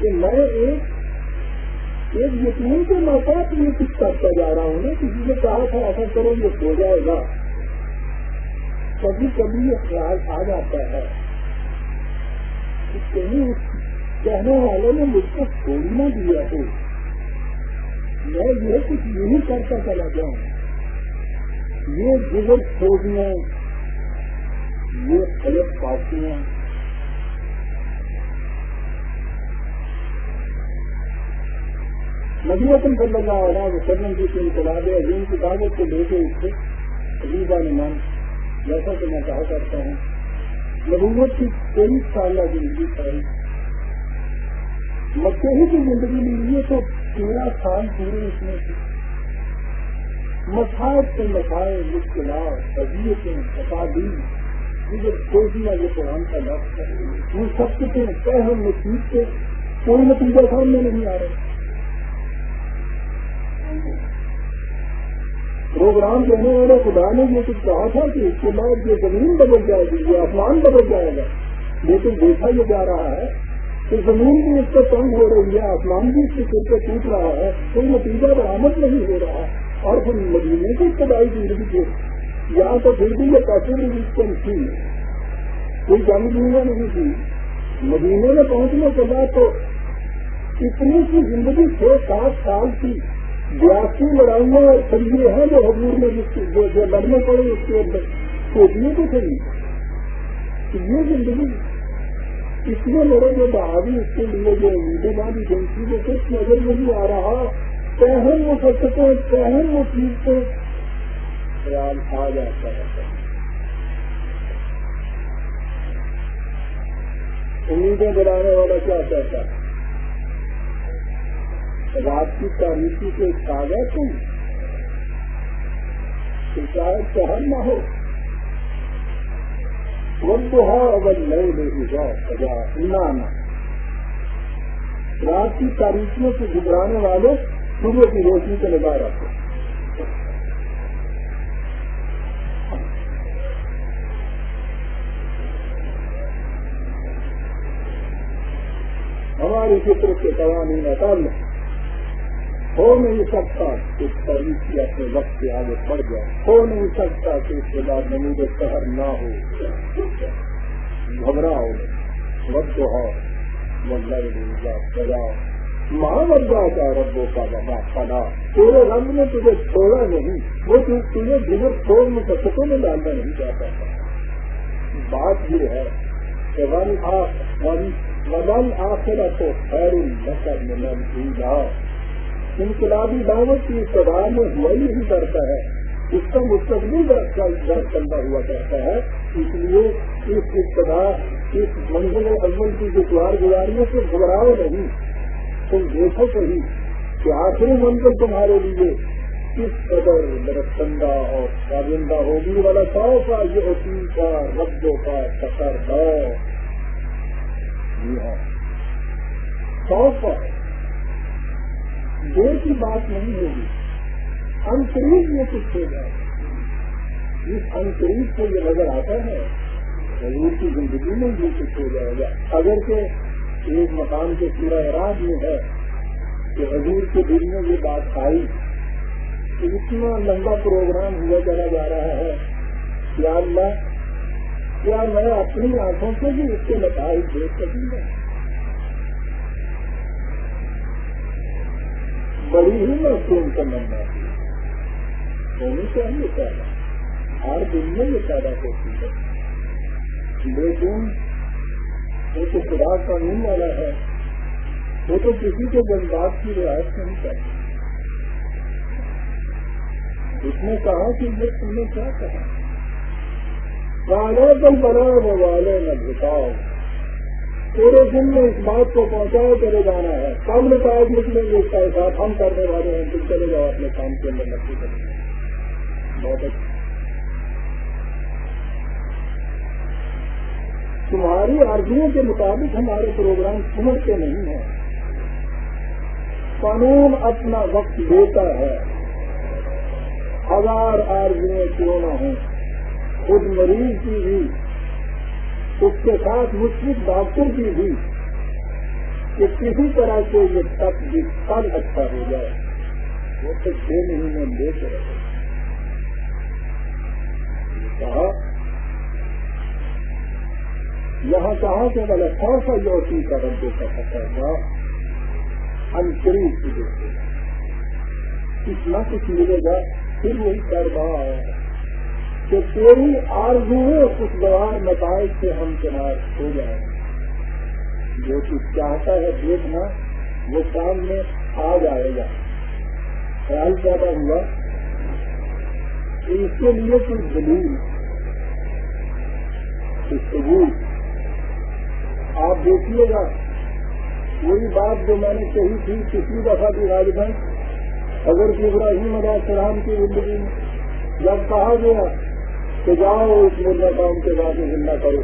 کہ میں ایک ایک یقین کے موقع یہ کچھ کرتا جا رہا ہوں نا کسی نے کہا تھا ایسا کرو یہ ہو جائے گا۔ کبھی کبھی یہ خیال آ جاتا ہے۔ کہ کہیں کہنے والوں نے مجھ کو چھوڑ نہ دیا تو میں یہ کچھ یہی کرتا چلا جاؤں۔ یہ گزر چھوڑیاں یہ غلط پارٹیاں نبی اپن صلی اللہ علیہ وسلم کی انقلاب عظیم کی کاغذ کو لے کے اس سے عجیبہ نمان جیسا کہ میں کہا کرتا ہوں۔ نبوت کی تیئیس سالہ زندگی پائی مکے ہی کی زندگی لی ہے تو تیرہ سال پورے اس میں تھے۔ مسائل کے مسائل مشکلات طبیعتیں تصادیب مجھے کوئی یہ قرآن کا لفظ ہے وہ سب کچھ طے ہم سے کوئی نتیجہ سامنے نہیں آ رہا۔ پروگرام دینے والے خدا نے یہ کچھ کہا تھا کہ اس کے بعد یہ زمین بدل جائے گی، یہ آسمان بدل جائے گا۔ لیکن دیکھا یہ جا رہا ہے کہ زمین بھی اس سے تنگ ہو رہی ہے، آسمان بھی اس کے سر پہ ٹوٹ رہا ہے، کوئی نتیجہ برآمد نہیں ہو رہا۔ اور پھر مدینے کی ابتدائی زندگی کے یہاں تو پھر بھی یہ کافی ریزسٹنس تھی۔ کوئی جنگ دنیا نہیں تھی۔ مدینے میں پہنچنے کے بعد تو اتنی سی زندگی چھ سات سال کی بیاسی لڑائیاں اور سبزی ہیں جو حضور میں جو لڑنے پڑے اس کے اندر۔ سوچنے کو چاہیے یہ زندگی اس لیے میرے جو بہادی اس کے لیے جو انتظام ایجنسی کو کچھ نظر نہیں آ رہا پہن وہ سکتے پہن وہ چیز کو خیال آ جاتا ہے امیدیں دلانے والا کیا کہتا ہے؟ رات کی تاریخی سے گئے تم۔ شکایت شہر نہ ہو۔ ہو اگر نئے لے جاؤ سجا نہ رات کی تاریخیوں سے گزرانے والے صبح کی روشنی سے لگا رکھو ہماری فکر کے قوانین اٹال ہو نہیں سکتا کہ تاریخ کی اپنے وقت کے آگے بڑھ جائے۔ ہو نہیں سکتا کہ اس کے بعد نمود شہر نہ ہو؟ گھبراؤ وقت ہو ہاں۔ سجاؤ مہاورگا کا ربوں کا بابا پڑا تیرے رنگ نے تجھے چھوڑا نہیں۔ وہ تجھے جنر چھوڑ میں میں ڈالنا نہیں چاہتا۔ تھا بات یہ ہے کہ ون ون آخر تو خیر نقل میں انقلابی دعوت کی ابتدا میں ہوا ہی نہیں کرتا ہے۔ اس کا مستقبل درد چلتا ہوا کرتا ہے۔ اس لیے اس ابتدا اس منزل اول کی جو تہوار گزاریوں سے گھبراؤ نہیں۔ تم دیکھو صحیح کہ آخری منزل تمہارے لیے کس قدر درختندہ اور کابندہ ہوگی۔ والا سو کا یہ ہوتی کا ربوں کا سفر ہے۔ سو کا دیر کی بات نہیں ہوگی۔ انتریب میں کچھ ہو جائے۔ اس انتریب کو یہ نظر آتا ہے، حضور کی زندگی میں یہ کچھ ہو جائے گا۔ اگر کہ ایک مقام کے پورا اراض میں ہے کہ حضور کے دل میں یہ بات آئی کہ اتنا لمبا پروگرام ہوا چلا جا رہا ہے۔ یا اللہ، کیا میں اپنی آنکھوں سے بھی اس کے نتائج دیکھ سکوں گا؟ بڑی ہی محسوس تمنا ہونی چاہیے پیدا ہر دن میں یہ پیدا ہوتی ہے۔ لیکن وہ تو خدا قانون والا ہے۔ وہ تو کسی کے جذبات کی رعایت نہیں کرتا۔ اس نے کہا کہ یہ تم نے کیا کہا والے تم بنا والے نہ بتاؤ پورے دن میں اس بات کو پہنچاؤ چلے جانا ہے۔ کم نتائج نکلیں گے اس کا حساب ہم کرنے والے ہیں تم چلے جاؤ اپنے کام کے اندر نقل کریں بہت اچھا۔ تمہاری آرزیوں کے مطابق ہمارے پروگرام سمجھتے نہیں ہیں۔ قانون اپنا وقت دیتا ہے۔ ہزار آرزیاں کیوں نہ ہوں؟ خود مریض کی بھی اس کے ساتھ مشکل ڈاکٹر کی بھی کہ کسی طرح سے یہ تک بھی کل اچھا ہو جائے، وہ تو چھ مہینے لے کے رہے کہا، یہاں کہا کہ میں نے کون سا یوٹی کا رب کا پتا گا انتریش دیکھے کچھ نہ کچھ ملے گا، پھر وہی کر رہا ہے کہ تیری آرزو کچھ نتائج سے ہم کنار ہو جائیں۔ جو کچھ چاہتا ہے دیکھنا، وہ سامنے آ جائے گا۔ خیال پیدا ہوا۔ کہ اس کے لیے کچھ دلیل۔ کچھ ثبوت آپ دیکھیے گا۔ وہی بات جو میں نے کہی تھی کسی دفعہ بھی راجدھان اگر کی ابراہیم علیہ السلام کی زندگی میں جب کہا گیا کہ جاؤ اس مرغا کام کے بعد زندہ کرو۔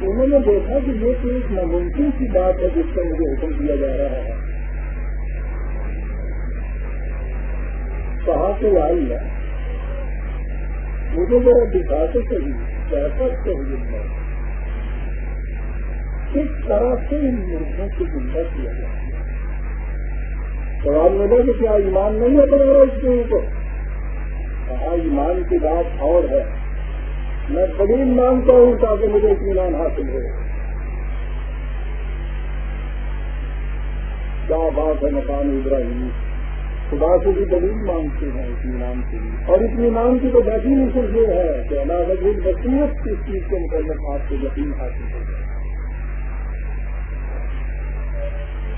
انہوں نے دیکھا کہ یہ تو ایک ناممکن سی بات ہے جس کا مجھے حکم دیا جا رہا ہے۔ کہا کہ آئی ہے۔ مجھے ذرا دکھا تو صحیح کیسا صحیح کس طرح سے ان مرغوں کو زندہ کیا جائے سوال ملا کہ کیا ایمان نہیں ہے تمہارا اس کے اوپر؟ کہا، ایمان کی بات اور ہے۔ میں دلیل مانگتا ہوں تاکہ مجھے اطمینان حاصل ہو۔ کیا بات ہے مکان ابراہیم؟ خدا سے بھی دلیل مانگتے ہیں اطمینان کے لیے۔ اور اطمینان کی تو ڈیفینیشن یہ ہے کہ اللہ بصیرت اس چیز کے متعلق آپ کو یقین حاصل ہو۔ جائے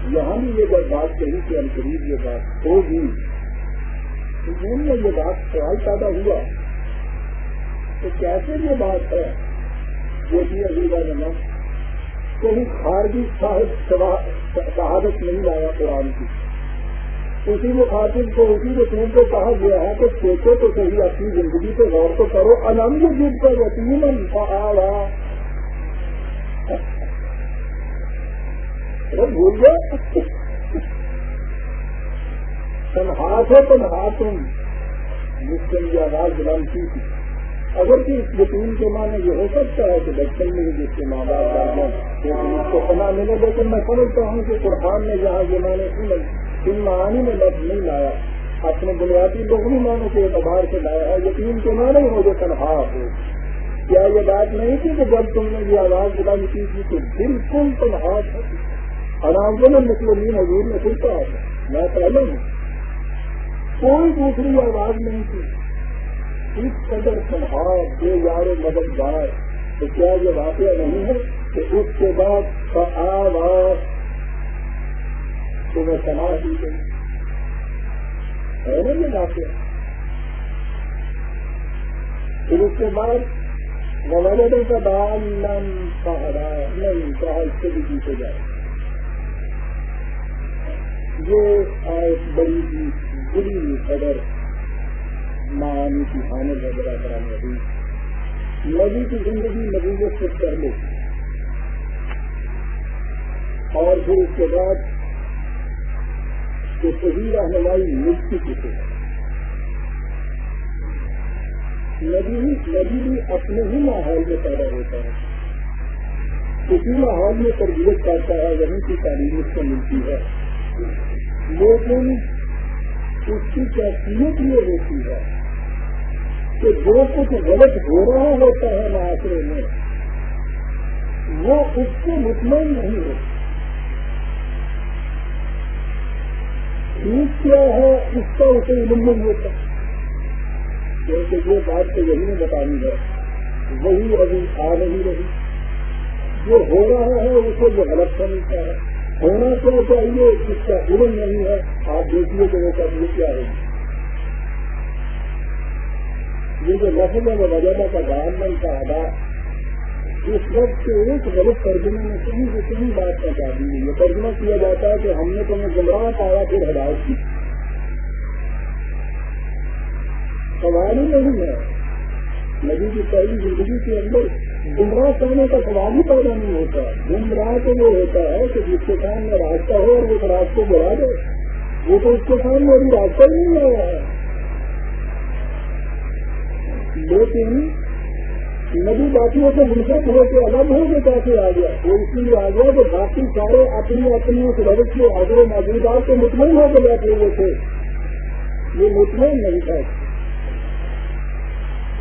یہاں بھی یہ بات کہی کہ ہم قریب یہ بات ہوگی۔ ان میں یہ بات سوال پیدا ہوا تو کیسے یہ بات ہے جو کہ عزیزہ جمع کہیں خارجی صاحب شہادت نہیں لایا قرآن کی۔ اسی مخاطب کو اسی رسول کو کہا گیا ہے کہ سوچو تو صحیح اپنی زندگی پہ غور تو کرو۔ الحمد جیت کا یقین بھول گئے تنہا تھے تنہا تم۔ جس سے مجھے آواز بلانتی تھی۔ اگر کہ اس یقین کے معنی یہ ہو سکتا ہے کہ بچپن میں جس کے ماں باپ ڈال لیکن اس کو پناہ ملے، لیکن میں سمجھتا ہوں کہ قرآن نے جہاں یہ معنی ان معانی میں لفظ نہیں لایا۔ اپنے بنیادی لوگوں معنی کے اعتبار سے لایا ہے، یقین کے معنی ہو جو تنہا ہو۔ کیا یہ بات نہیں تھی کہ جب تم نے یہ آواز بلند کی تھی تو بالکل تنہا تھا آرام سے میں مسلم حضور میں سنتا ہے۔ میں پہلے ہوں کوئی دوسری آواز نہیں تھی۔ اس قدر سنہار بے یار مددگار، تو کیا یہ واقعہ نہیں ہے کہ اس کے بعد آواز تمہیں سنا دی گئی؟ ہے نا یہ واقعہ؟ پھر اس کے بعد موبائل کا دام نام سہارا نہیں کہا سے بھی جیتے جائے یہ ایک بڑی ہی بری خبر معانی کی حامل ہے بڑا بڑا نبی۔ نبی کی زندگی نبیت سے پہلے اور پھر اس کے بعد جو صحیح رہنمائی ملتی کسی نبی نبی بھی اپنے ہی ماحول میں پیدا ہوتا ہے۔ اسی ماحول میں تربیت کرتا ہے، وہیں کی تعلیم اس کو ملتی ہے۔ لیکن اس کی کیفیت یہ ہوتی ہے کہ جو کچھ غلط ہو رہا ہوتا ہے معاشرے میں، وہ اس سے مطمئن نہیں ہوتا۔ ٹھیک کیا ہے اس کا اسے علم ہوتا۔ کیونکہ یہ بات تو یہی نہیں بتانی ہے، وہی ابھی آ نہیں رہی جو ہو رہا ہے اسے جو غلط سمجھتا ہے۔ ہونا کیا چاہیے، اس کا علم نہیں ہے، آپ دیکھیے کہ وہ کب کیا ہے۔ یہ جو لفظ ہے، وہ وجہ کا گورنمنٹ کا ادا۔ اس وقت سے ایک غلط ترجمے میں کہیں سے کہیں بات پہنچا دی گئی ہے۔ ترجمہ کیا جاتا ہے کہ ہم نے تمہیں گمراہ پایا، پھر ہدایت کی۔ سوال ہی نہیں ہے۔ ندی کی پہلی زندگی کے اندر گمراہ کرنے کا سوال ہی پیدا نہیں ہوتا گمراہ تو وہ ہوتا ہے کہ جس کے سامنے راستہ ہو اور وہ راستہ بڑھا دے وہ تو اس کے سامنے ابھی راستہ ہی نہیں آیا ہے۔ لیکن ندی باقیوں سے منسلک ہو کے الگ ہو کے کیسے آ گیا۔ وہ اس لیے آ گیا کہ باقی سارے اپنی اپنی اس ربط کے آگے موجودات سے مطمئن ہو کے بیٹھے ہوئے تھے۔ یہ مطمئن نہیں تھا۔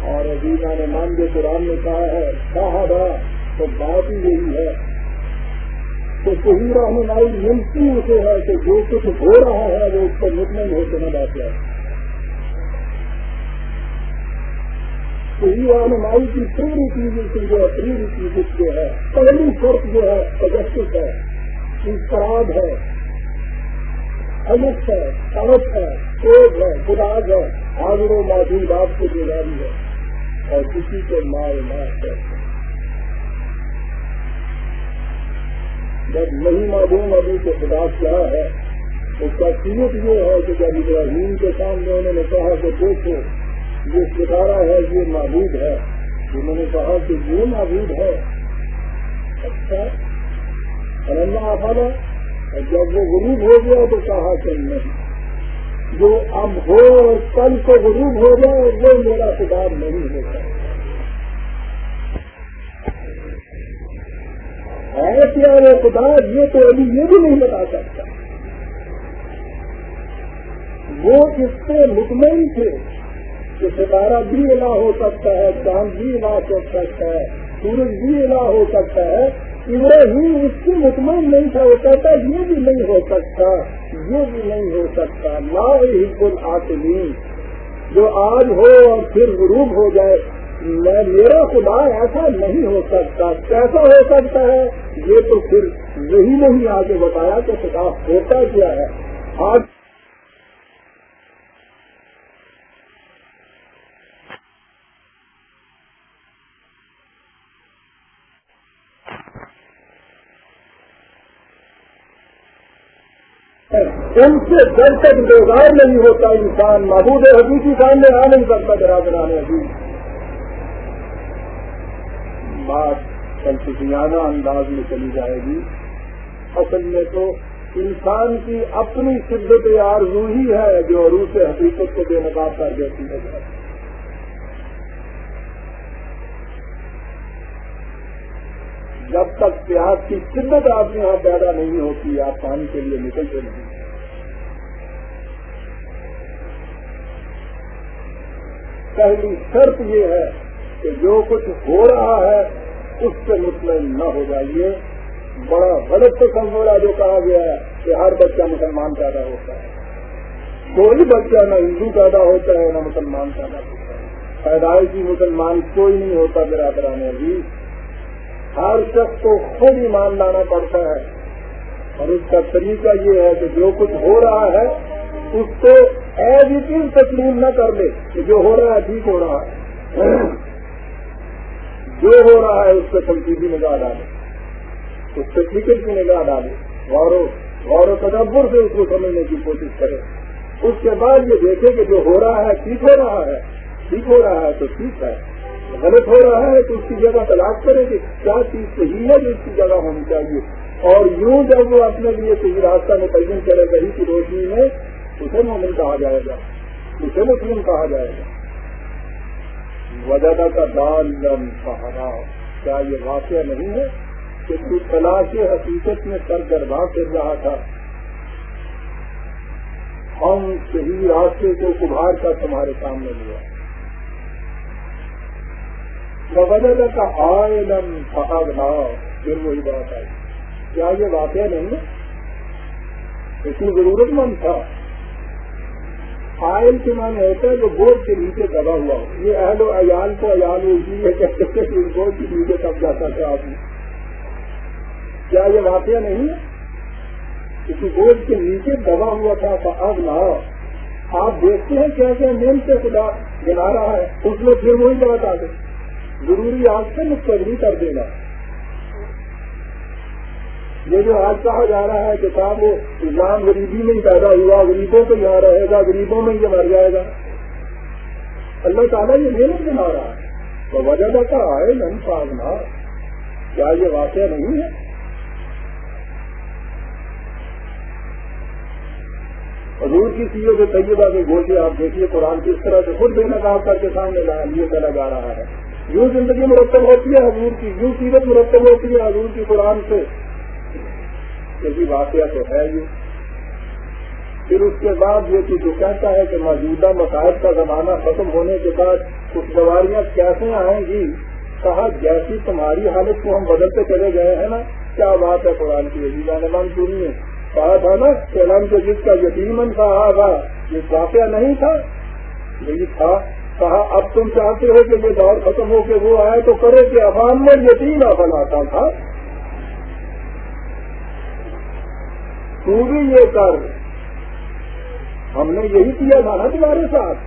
اور ابھی میں نے مان جو قرآن نے کہا ہے، صاحبہ، تو بات ہی یہی ہے تو صحیح رہنمائی ملتی اسے ہے کہ جو کچھ ہو رہا ہے، وہ اس پر مطمئن ہو کے نہ بات ہے صحیح رہنمائی کی پوری چیز کی جو ہے پوری چیز جو ہے، پہلی فرق جو ہے، تجسس ہے، انفراد ہے الف ہے الف ہے کوگ ہے گلاج ہے، حاضر و موجود آپ کو بیداری ہے۔ اور کسی کو مار مار کر۔ جب نہیں معلوم ابھی تو خدا کیا ہے، اس کا سیت یہ ہے کہ جب ابراہیم کے سامنے انہوں نے کہا کہ دیکھو، یہ ستارہ ہے، یہ معبود ہے۔ انہوں نے کہا کہ یہ معبود ہے۔ اچھا۔ اللہ افادہ اور جب وہ غروب ہو گیا تو کہا کہ نہیں۔ جو اب ہو کل کو غروب ہو جائے، وہ میرا کتاب نہیں ہوتا ہے کیا وہ کتاب یہ تو ابھی یہ بھی نہیں بتا سکتا۔ وہ اس سے مطمئن تھے کہ ستارہ بھی الا ہو سکتا ہے، چاند بھی الا ہو سکتا ہے، سورج بھی الا ہو سکتا ہے ابراہیم اس کی مطمئن نہیں تھا، وہ کہتا یہ بھی نہیں ہو سکتا، یہ بھی نہیں ہو سکتا۔ لا ہی آتمی جو آج ہو اور پھر غروب ہو جائے، میں، میرا خدا ایسا نہیں ہو سکتا۔ کیسا ہو سکتا ہے؟ یہ تو پھر یہی نہیں آگے بتایا کہ خدا ہوتا کیا ہے؟ آج ان سے جب تک بیدار نہیں ہوتا انسان محبوب حقیقی سامنے آ نہیں سکتا برادران حقیق بات کنفیانہ انداز میں چلی جائے گی۔ اصل میں تو انسان کی اپنی شدت آرزو ہی ہے جو عروس حقیقت کو بے نقاب کر دیتی ہے۔ جب کی شدت آپ کے یہاں پیدا نہیں ہوتی، آپ پانی کے لیے نکلتے نہیں۔ پہلی شرط یہ ہے کہ جو کچھ ہو رہا ہے، اس سے مطمئن نہ ہو جائیے۔ بڑا غلط تصور ہے جو کہا گیا ہے کہ ہر بچہ مسلمان پیدا ہوتا ہے۔ کوئی بچہ نہ ہندو پیدا ہوتا ہے، نہ مسلمان پیدا ہوتا ہے۔ پیدائشی مسلمان کوئی نہیں ہوتا، برادران ابھی ہر شخص کو خود ایمان لانا پڑتا ہے۔ اور اس کا طریقہ یہ ہے کہ جو کچھ ہو رہا ہے، اس کو ایز تسلیم نہ کر لے کہ جو ہو رہا ہے ٹھیک ہو رہا ہے۔ جو ہو رہا ہے، اس پہ تنقیدی نگاہ ڈالے۔ اس پہ ٹکٹ کی نگاہ ڈالے۔ غور غور و تدبر سے اس کو سمجھنے کی کوشش کرے۔ اس کے بعد یہ دیکھے کہ جو ہو رہا ہے، ٹھیک ہو رہا ہے۔ ٹھیک ہو رہا ہے تو ٹھیک ہے۔ غلط ہو رہا ہے تو اس کی جگہ تلاش کرے کہ کیا چیز صحیح ہے جو اس کی جگہ ہونی چاہیے؟ اور یوں جب وہ اپنے لیے صحیح راستہ متعین کرے گی کی روشنی میں، اسے مومن کہا جائے گا۔ اسے مسلم کہا جائے گا۔ وجہ کا دال لم سہارا کیا یہ واقعہ نہیں ہے کہ تو تلاش حقیقت میں سر گربا پھر رہا تھا؟ ہم صحیح راستے کو کبھار کر تمہارے سامنے لیا۔ وجہ کا آئلم فہد پھر وہی بات آئی۔ کیا یہ واقعہ نہیں ہے؟ اس میں ضرورت مند تھا۔ آئل کے معنی ہوتا ہے جو بورڈ کے نیچے دبا ہوا ہو۔ یہ اہل و عیال کو عیال اسی لیے کہتے تھے کہ بورڈ کے نیچے دب جاتا تھا آپ نے کیا یہ واقعہ نہیں ہے؟ کسی بورڈ کے نیچے دبا ہوا تھا اب نہ آپ دیکھتے ہیں کیا کیا نیم سے خدا گنا رہا ہے۔ اس میں پھر وہی بات آ گئی۔ ضروری آج سے مستقبل کر دینا یہ جو آج کہا جا رہا ہے کہ صاحب، وہ اسلام غریبی میں ہی پیدا ہوا، غریبوں کو یہاں رہے گا، غریبوں میں یہ مر جائے گا۔ اللہ تعالیٰ یہ محنت بنا رہا ہے۔ تو وجہ کا ہے نہیں سامنا کیا یہ واقعہ نہیں ہے؟ حضور کی سیوں کے طیبہ کے گوشے آپ دیکھیے، قرآن کس طرح سے خود بے نقاب کر کے سامنے لیے چلا جا رہا ہے۔ یوں زندگی مرتب ہوتی ہے، حضور کی، یوں سیرت مرتب ہوتی ہے حضور کی قرآن سے۔ کسی واقعہ تو ہے یہ پھر اس کے بعد یہ جو کہتا ہے کہ موجودہ مسائل کا زمانہ ختم ہونے کے بعد کچھ دوائیاں کیسے آئیں گی؟ کہا، جیسی تمہاری حالت کو ہم بدلتے چلے گئے ہیں نا، کیا بات ہے قرآن کی؟ مان پوری ہے؟ کہا تھا نا قرآن کو جس کا یتیمن کہا تھا یہ واقعہ نہیں تھا، یہی تھا کہا، اب تم چاہتے ہو کہ یہ دور ختم ہو کے وہ آئے تو کرے کہ عوام میں یتیم بناتا تھا۔ تو بھی یہ کر۔ ہم نے یہی کیا تھا نا تمہارے ساتھ۔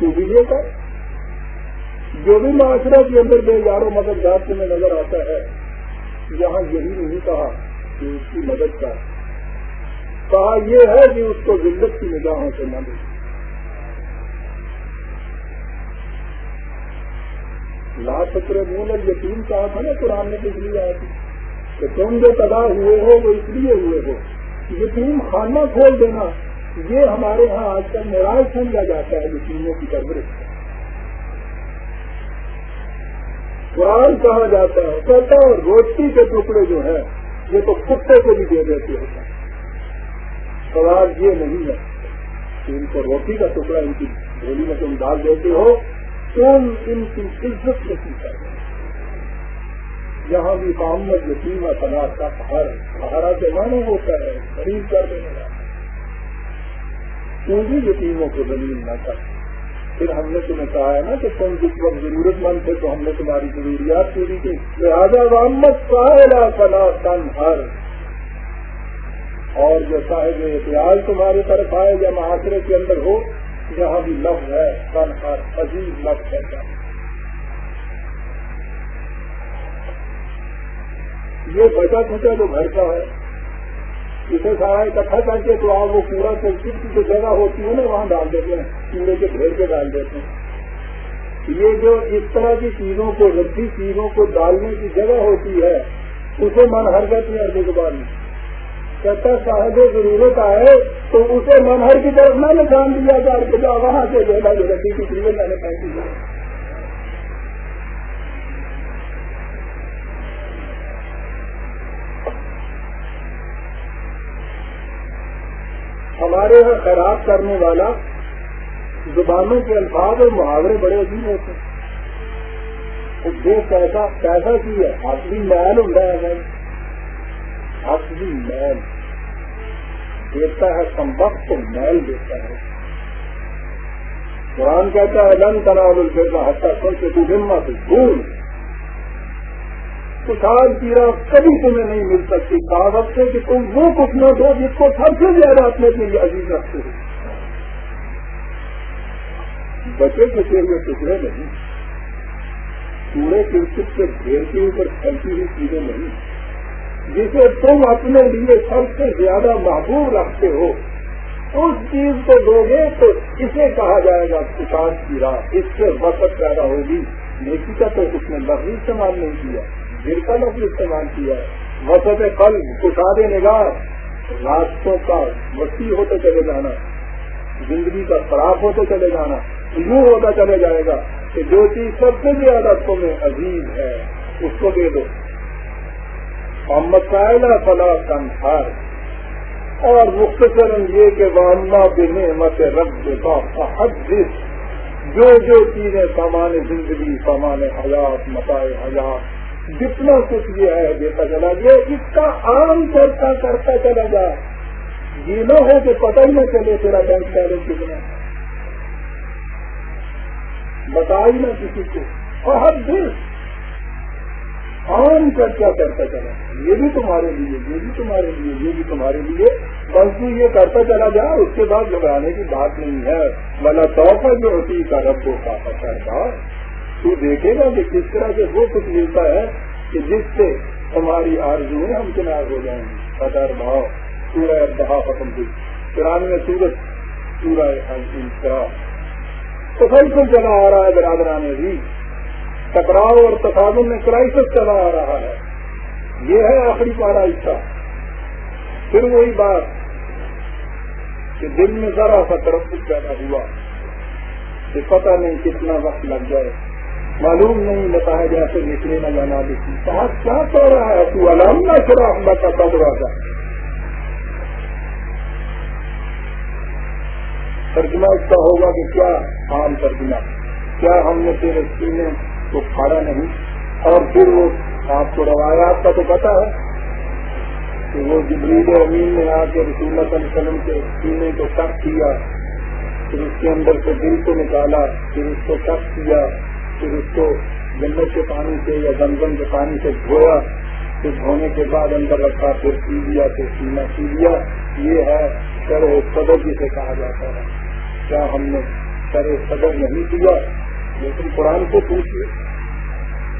تو بھی یہ کر۔ جو بھی معاشرہ کے اندر بے یاروں مدد گار میں نظر آتا ہے، یہاں یہی نہیں کہا کہ اس کی مدد کر۔ کہا یہ ہے کہ اس کو ذلت کی نگاہوں سے مدد لا سکر مول یقین کہا تھا نا قرآن نے پچھلی آئی تھی کہ تم جو تباہ ہوئے ہو، وہ اس لیے ہوئے ہو۔ یتیم خانہ کھول دینا، یہ ہمارے ہاں آج کل نراج سمجھا جاتا ہے یتیموں کی پرورش قرآن کہا جاتا ہے، کہتا ہے، روٹی کے ٹکڑے جو ہیں، یہ تو کتے کو بھی دے دیتے ہوتا ہے سوال یہ نہیں ہے کہ ان کو روٹی کا ٹکڑا ان کی گولی میں تم ڈال دیتے ہو تم ان کی عزت نہیں کرتے جہاں بھی محمد یتیم تناز کا سہارا سہارا سے مانا ہوتا ہے خرید کر دینے والا تو بھی یتیموں کو زمین نہ کر۔ پھر ہم نے تمہیں کہا ہے نا کہ تم جس وقت ضرورت مند تھے تو ہم نے تمہاری ضروریات پوری کی لہٰذا محمد ساحلہ فلا تن ہر۔ اور جو صاحب احتیاط تمہاری طرف آئے یا معاشرے کے اندر ہو جہاں بھی لفظ ہے تن ہر لفظ ہے۔ یہ بچا کھچا جو گھر کا ہے۔ اسے سارا اکٹھا کر کے تو آپ وہ پورا کی جو جگہ ہوتی ہے نا، وہاں ڈال دیتے ہیں۔ چولہے کے گھیر کے ڈال دیتے ہیں۔ یہ جو اس طرح کی چیزوں کو ردی چیزوں کو ڈالنے کی جگہ ہوتی ہے اسے من حرکت میں اردو زبان میں۔ کہتا صاحب ضرورت آئے تو اسے منہر کی طرف نہ نکال دیا جا وہاں سے جو ہے ردی کی چیزیں میں نے پہنچی جائے ہمارے یہاں خراب کرنے والا زبانوں کے الفاظ اور محاورے بڑے عجیب ہوتے ہیں۔ جو پیسہ پیسہ کی ہے اصلی محل ہو رہا ہے۔ اصلی محل دیتا ہے کم وقت تو محل دیتا ہے۔ قرآن کہتا ہے، لن تناول الفرقہ حتہ سن سے تو ہمت دور خوشحال پیرا کبھی تمہیں نہیں مل سکتی۔ کہاوت سے کہ تم وہ کچھ نہ دو جس کو سب سے زیادہ اپنے کے لیے عزیز رکھتے ہو۔ بچے بچے ہوئے ٹکڑے نہیں۔ پورے کرکٹ کے ڈھیر کے اوپر پھیلتی ہوئی چیزیں نہیں۔ جسے تم اپنے لیے سب سے زیادہ محبوب رکھتے ہو، اس چیز کو دو گے تو اسے کہا جائے گا کسان کی راہ، اس سے وقت پیدا ہوگی۔ نیکی کا تو اس نے لفظ استعمال نہیں کیا، دل کا لفظ استعمال کیا۔ وسط قلب، کشاد نگاہ راستوں کا وسیع ہوتے چلے جانا، زندگی کا خراب ہوتے چلے جانا، یوں ہوتا چلے جائے گا کہ جو چیز سب سے زیادہ تمہیں عظیم ہے، اس کو دے دو۔ محمد مسائلہ فلاح کنسار اور مختصر یہ کہ واما بنے مت رب حد جو جو چیزیں سامان زندگی، سامان حیات مسائل حیات، جتنا کچھ یہ ہے دیتا چلا گیا، اس کا عام چرچا کرتا چلا جائے یہ نہ ہو کہ پتہ ہی نہ چلے تیرا بینک بیلنس کتنا۔ بتا ہی نہ کسی کو۔ اور ہر دن عام چرچا کرتا چلا۔ یہ بھی تمہارے لیے، یہ بھی تمہارے لیے، یہ بھی تمہارے لیے۔ بس تو یہ کرتا چلا جا، اس کے بعد گھبرانے کی بات نہیں ہے۔ بلا پر جو ہوتی کا رب کا کرتا تو دیکھے گا کہ کس طرح سے وہ کچھ ملتا ہے کہ جس سے تمہاری آرزویں ہم کنار ہو جائیں گی قدر بھاؤ پورا دہا ختم کی چورانوے سورج پورا تو بالکل چلا آ رہا ہے برادران بھی ٹکراؤ اور تصادم میں کرائسس چلا آ رہا ہے۔ یہ ہے آخری پارا حصہ۔ پھر وہی بات کہ دل میں ذرا سا طرف پیدا ہوا کہ پتہ نہیں کتنا وقت لگ جائے۔ معلوم نہیں بتایا جیسے نکلے نہ جانا دیکھی کہاں کیا کہہ رہا ہے؟ تو علام نہ چلا اللہ کا کب رہا ترجمہ اس کا ہوگا کہ کیا عام ترجمہ۔ کیا ہم نے تیرے سینے کو پھاڑا نہیں۔ اور پھر وہ آپ کو روایات کا تو پتا ہے کہ وہ جبریل امین نے آ کے رسول اللہ علیہ وسلم کے سینے کو کٹ کیا، پھر اس کے اندر سے دل کو نکالا، پھر اس کو کٹ کیا، پھر اس کو جنت کے پانی سے یا گنگن کے پانی سے دھویا، پھر دھونے کے بعد اندر رکھا، پھر سی لیا، پھر سینا سی لیا۔ یہ ہے شر صدر جسے کہا جاتا ہے۔ کیا ہم نے شر صدر نہیں کیا؟ لیکن قرآن کو پوچھیے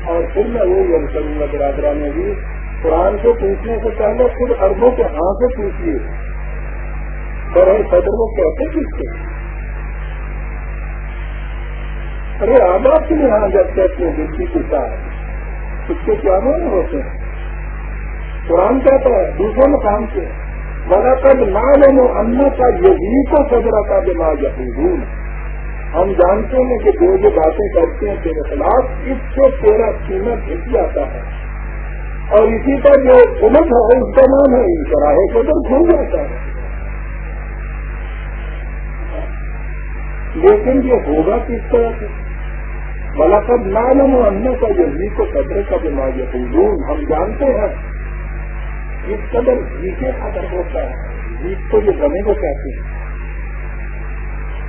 اور پھر میں وہ یعنی یاد کروں گا برادرا میں بھی قرآن کو پوچھنے سے پہلے پھر اربوں کے ہاں سے پوچھیے سر صدر وہ کہتے کس کے ارے آباد کے یہاں جب کہتے ہیں دل کی ہے۔ اس کے کیا نہیں ہوتے ہیں؟ قرآن کہتا ہے، دوسرے مقام سے بڑا کب نام و کا یہ تو صدرہ کا دماغ یقین ہم جانتے ہیں کہ جو جو باتیں کرتے ہیں تیرے خلاف، اس سے تیرا قیمت جھک جاتا ہے۔ اور اسی کا جو امت ہے، اس کا نام ہے، ان شراہے کو تو کھل جاتا ہے۔ لیکن یہ ہوگا کس طرح سے؟ ملاقات نالم و انو کا جلدی کو قدرے کا دماغ یقین ہم جانتے ہیں اس قدر جیتے قدر ہوتا ہے۔ جیت کو جو بنے کو کہتے ہیں۔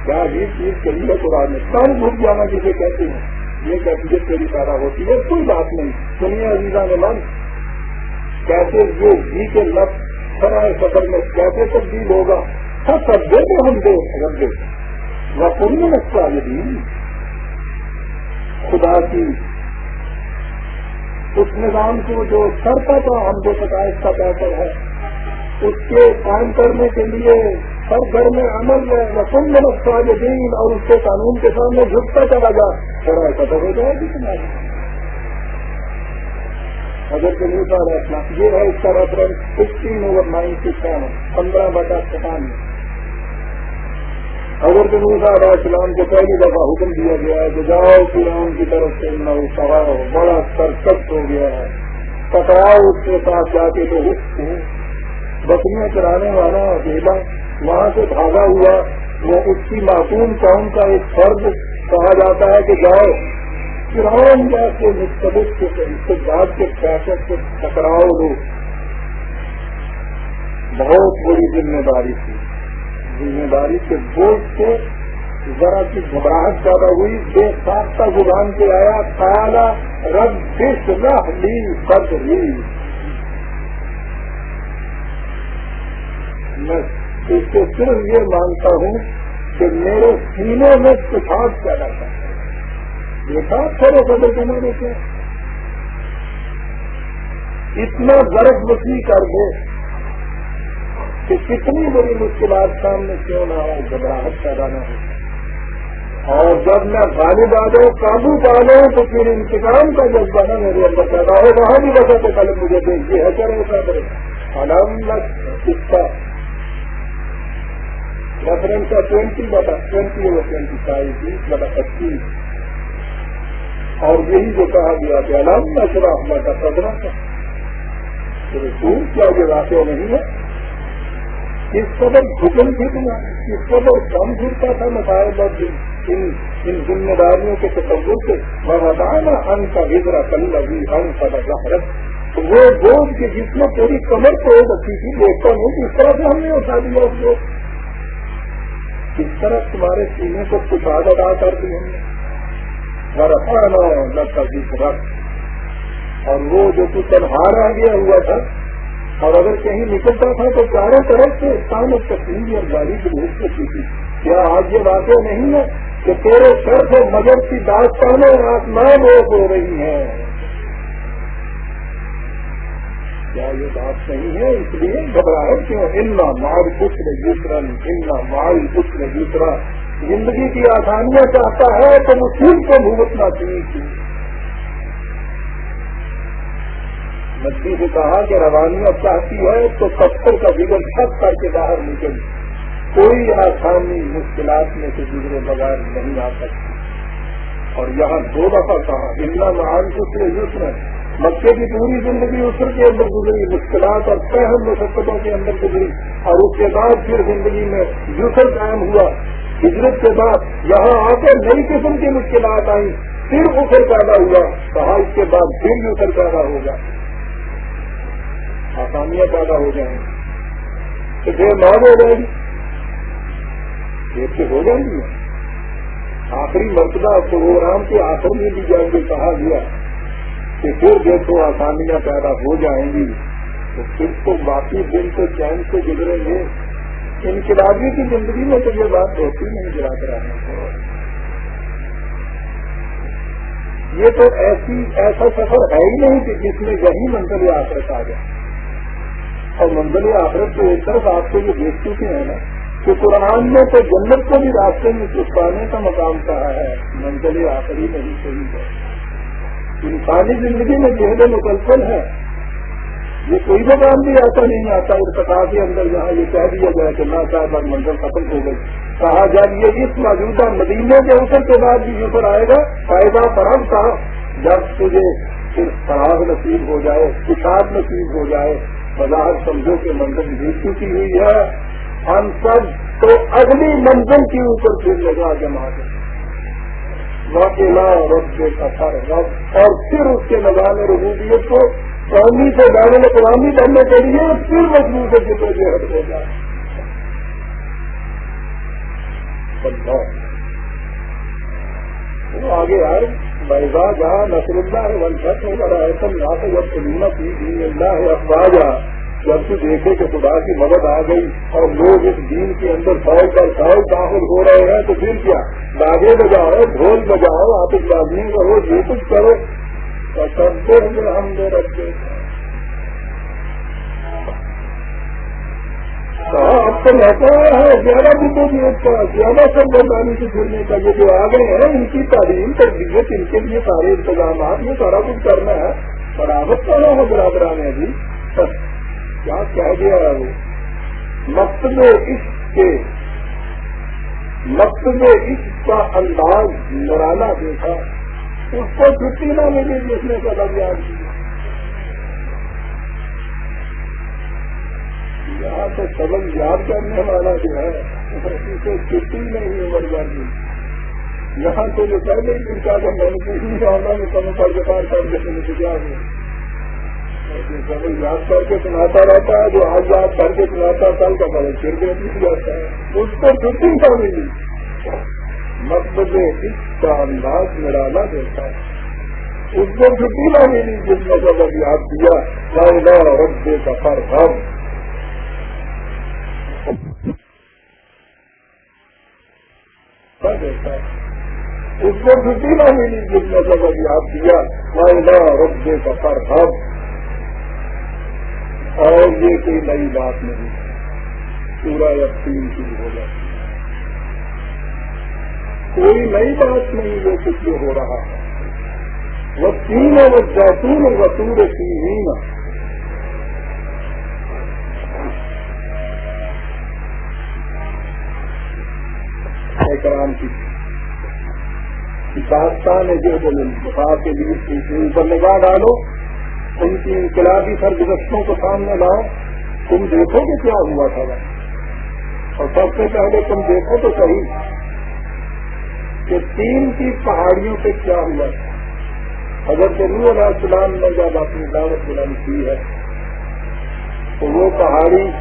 کیا یہ چیز کری ہے قرآن میں کم گھٹ جانا جسے کہتے ہیں، یہ کیفیت تیری پیدا ہوتی ہے، کوئی بات نہیں۔ سنیے عزیزہ نے من کیسے یہ جی کے لفظ سرائے سفر میں کیسے تبدیل ہوگا؟ سب سب دے دے ہم دے رکھ دے وہ کون لگتا ہے خدا کی اس نظام کو جو کرتا تھا، ہم کو پتا اس کا بہتر ہے۔ اس کے قائم کرنے کے لیے ہر گھر میں عمل میں رسم نمسکار دین اور اس کے قانون کے سامنے جھکتا چلا جا تھوڑا ایسا تو ہو جائے گی تمہاری اگر کہ نیوٹا رکھنا یہ ہے اس کا reference sixteen over ninety seven پندرہ بٹا ستانوے اگر کہ نیوٹا علیہ السلام کو پہلی دفعہ حکم دیا گیا ہے کہ جاؤ فرعون کی طرف سے نہ سوار ہو بڑا سرکش ہو گیا ہے۔ پکڑاؤ اس کے ساتھ جا کے تو بکریاں چرانے والا اکیلا وہاں سے بھاگا ہوا۔ وہ اس کی معصوم قوم کا ایک فرض کہا جاتا ہے کہ جاؤ۔ فرعون جیسے مستبد کے استعمال کے فیصل سے ٹکراؤ لو بہت بڑی ذمہ داری تھی۔ ذمہ داری کے بوجھ سے ذرا کی گھبراہٹ پیدا ہوئی۔ بے ساختہ زبان کے آیا کالا رب دس رہ لی سد لی میں اس کو صرف یہ مانتا ہوں کہ میرے سینے میں کچھ پیدا کر دیکھا تھوڑے بدل کے۔ کیا اتنا ضرب وسیع کر دے کہ کتنی بڑی مشکلات سامنے کیوں نہ ہو گھبراہٹ پیدا نہ ہو۔ اور جب میں غالب آ جاؤں قابو پا لوں تو پھر انتقام کا جذبہ نہ میرے اندر پیدا ہو، وہاں بھی بتا تو پہلے مجھے دیکھیے ہے کیا جی رہتا ہے الحمد اس کا ریفرنس کا ٹوینٹی بٹا ٹوینٹی اوور ٹوینٹی فائیو بیس بٹا پچیس اور یہی جو کہا گیا کہ الحمد میں چلا اللہ کا صدرہ تھا رسول کیا یہ واقع نہیں ہے کس قدر حکم پھرنا کس قدر کم پھرتا تھا مسائل اور ان ان ذمہ داریوں کے تصور سے بہتانا ان کا ہجرا کل لگی ان کا رکھ وہ بوجھ کے جس میں پوری کمر کو بچی تھی دیکھتا ہوں اس طرح سے ہم نے اٹھا دیا اس کو کس طرح تمہارے سینے کو کچھ ادا کر دی ہم نے؟ رکھا اور وہ جو کچھ تنہار آ گیا ہوا تھا، اور اگر کہیں نکلتا تھا تو چاروں طرف سے انسان اور تقسیم اور گاڑی کی بھوک کرتی تھی۔ کیا آج یہ واقع نہیں ہے کہ تیرے سر سے مگر کی داستانیں آسمان روک ہو رہی ہیں؟ کیا یہ بات نہیں ہے، اس لیے گھبراہٹ کیوں؟ اننا مال کچھ دوسرا اننا مال کچھ دوسرا زندگی کی آسانیاں چاہتا ہے تو مصیب کو بھگتنا چاہیے مچھلی سے کہا کہ روانیاں چاہتی ہے تو پتھر کا بگڑ چھت کر کے باہر نکل۔ کوئی آسانی مشکلات میں سے گزرے بغیر نہیں آ سکتی۔ اور یہاں دو دفعہ کہا اتنا محال دوسرے یوسر مکے کی پوری زندگی اسر کے اندر گزری، مشکلات اور پہل مشقتوں کے اندر گزری، اور اس کے بعد پھر زندگی میں یوسر قائم ہوا۔ ہجرت کے بعد یہاں آ کر نئی قسم کی مشکلات آئیں، پھر اسر پیدا ہوا کہا اس کے بعد پھر یوسر پیدا ہوگا آسانیاں پیدا ہو جائیں۔ تو پھر موت ہو جائے گی۔ پھر سے ہو جائیں گی۔ آخری مرتبہ پروگرام کے آخر میں بھی جائیں گے کہا گیا۔ کہ پھر دیکھو آسانیاں پیدا ہو جائیں گی، تو پھر تو باقی دن تو چین سے گزریں گے۔ انقلابی کی زندگی میں تو یہ بات ہوتی نہیں گرا کر یہ تو ایسی، ایسا سفر ہے ہی نہیں کہ جس میں یہی منظر آخرت آ جائے۔ اور منزل آخرت کے ایک طرف آپ کو یہ دیکھ چکے ہیں نا کہ قرآن نے تو جنت کو بھی راستے میں چپکانے کا مقام کہا ہے، منزل آخری نہیں صحیح ہے۔ انسانی زندگی میں جہد مسلسل ہے۔ یہ کوئی مقام بھی ایسا نہیں آتا ارتقا کے اندر جہاں یہ کہہ دیا گیا کہ نہ صاحب منزل ختم ہو گئی۔ کہا جائے یہ اس موجودہ مدینے کے اوپر کے بعد بھی اوپر آئے گا فائدہ فرم تھا جب تجھے صرف فراغ نصیب ہو جائے کتاب نصیب ہو جائے۔ بظاہر سمجھو کہ منزل بھی چکی ہوئی ہے۔ ہم سب تو اگلی منزل کے اوپر پھر لگا جما دیں واقعہ رب کے سفر رب اور پھر اس کے لگانے ربوبیت کو قومی سے بین الاقوامی بننے کے لیے پھر مضبوط ہے جتنے جو ہٹ ہو جائے آگے آئے۔ بیضا جہاں نصر اللہ ہے ونشت ہے بڑا ایسا یہاں سے جب سلیمہ کی اللہ ہے افواجا جب تو دیکھے کہ خدا کی مدد آ گئی اور لوگ اس دین کے اندر سال پر سال داخل ہو رہے ہیں، تو پھر کیا؟ باغے بجاؤ، ڈھول بجاؤ آتش بازی کرو، یہ کچھ کرو۔ سب سے ہم دے رکھتے اب تو رہتا ہے، زیادہ مدعے بھی ایک زیادہ سب بردانی سے جڑنے کا یہ جو آ گئے ہیں، ان کی تعلیم، تربیت، ان کے لیے سارے انتظامات، یہ سارا کچھ کرنا ہے۔ برابر کرنا ہے برابر جی کیا کہہ دیا ہے وہ؟ مقصد عشق کے مقصد عشق کا انداز نرانا دیکھا، اس کو چھٹی نہ ملی جس نے سبق یاد کیا۔ یہاں تو سبق یاد کرنے والا جو ہے، اسے چھٹی نہیں ہے بربادی یہاں تو جو پہلے ہی دن کا میں نے کسی آنا میں کم پر کر کے کیا ہے یاد کر کے سناتا رہتا ہے جو آج یاد کر کے سناتا کل کا سبق پھر بھی جاتا ہے اس کو چھٹی کا ملی مقصد اس کا انداز نرالا دیتا ہے اس کو چھٹی نہ ملی جس نے سبق یاد کیا رب کا فرق اس کو چھٹی نہ ملی جس نے سبق یاد دیا میں رب کا فرحب اور یہ کوئی نئی بات نہیں۔ پورا یقین کی ہو جاتی کوئی نئی بات نہیں جو کچھ جو ہو رہا ہے۔ وہ تین وہ جیتون و سور تین کرام جی، کی داستان جو بولے بخار کے لیے اوپر نگاہ ڈالو۔ ان کی انقلابی سرگزشتوں کو سامنے لاؤ، تم دیکھو کہ کیا ہوا تھا۔ اور سب سے پہلے تم دیکھو تو صحیح کہ تین کی پہاڑیوں پہ کیا ہوا تھا۔ اگر علیہ السلام نے جب اپنی دعوت بلند کی ہے، تو وہ پہاڑی،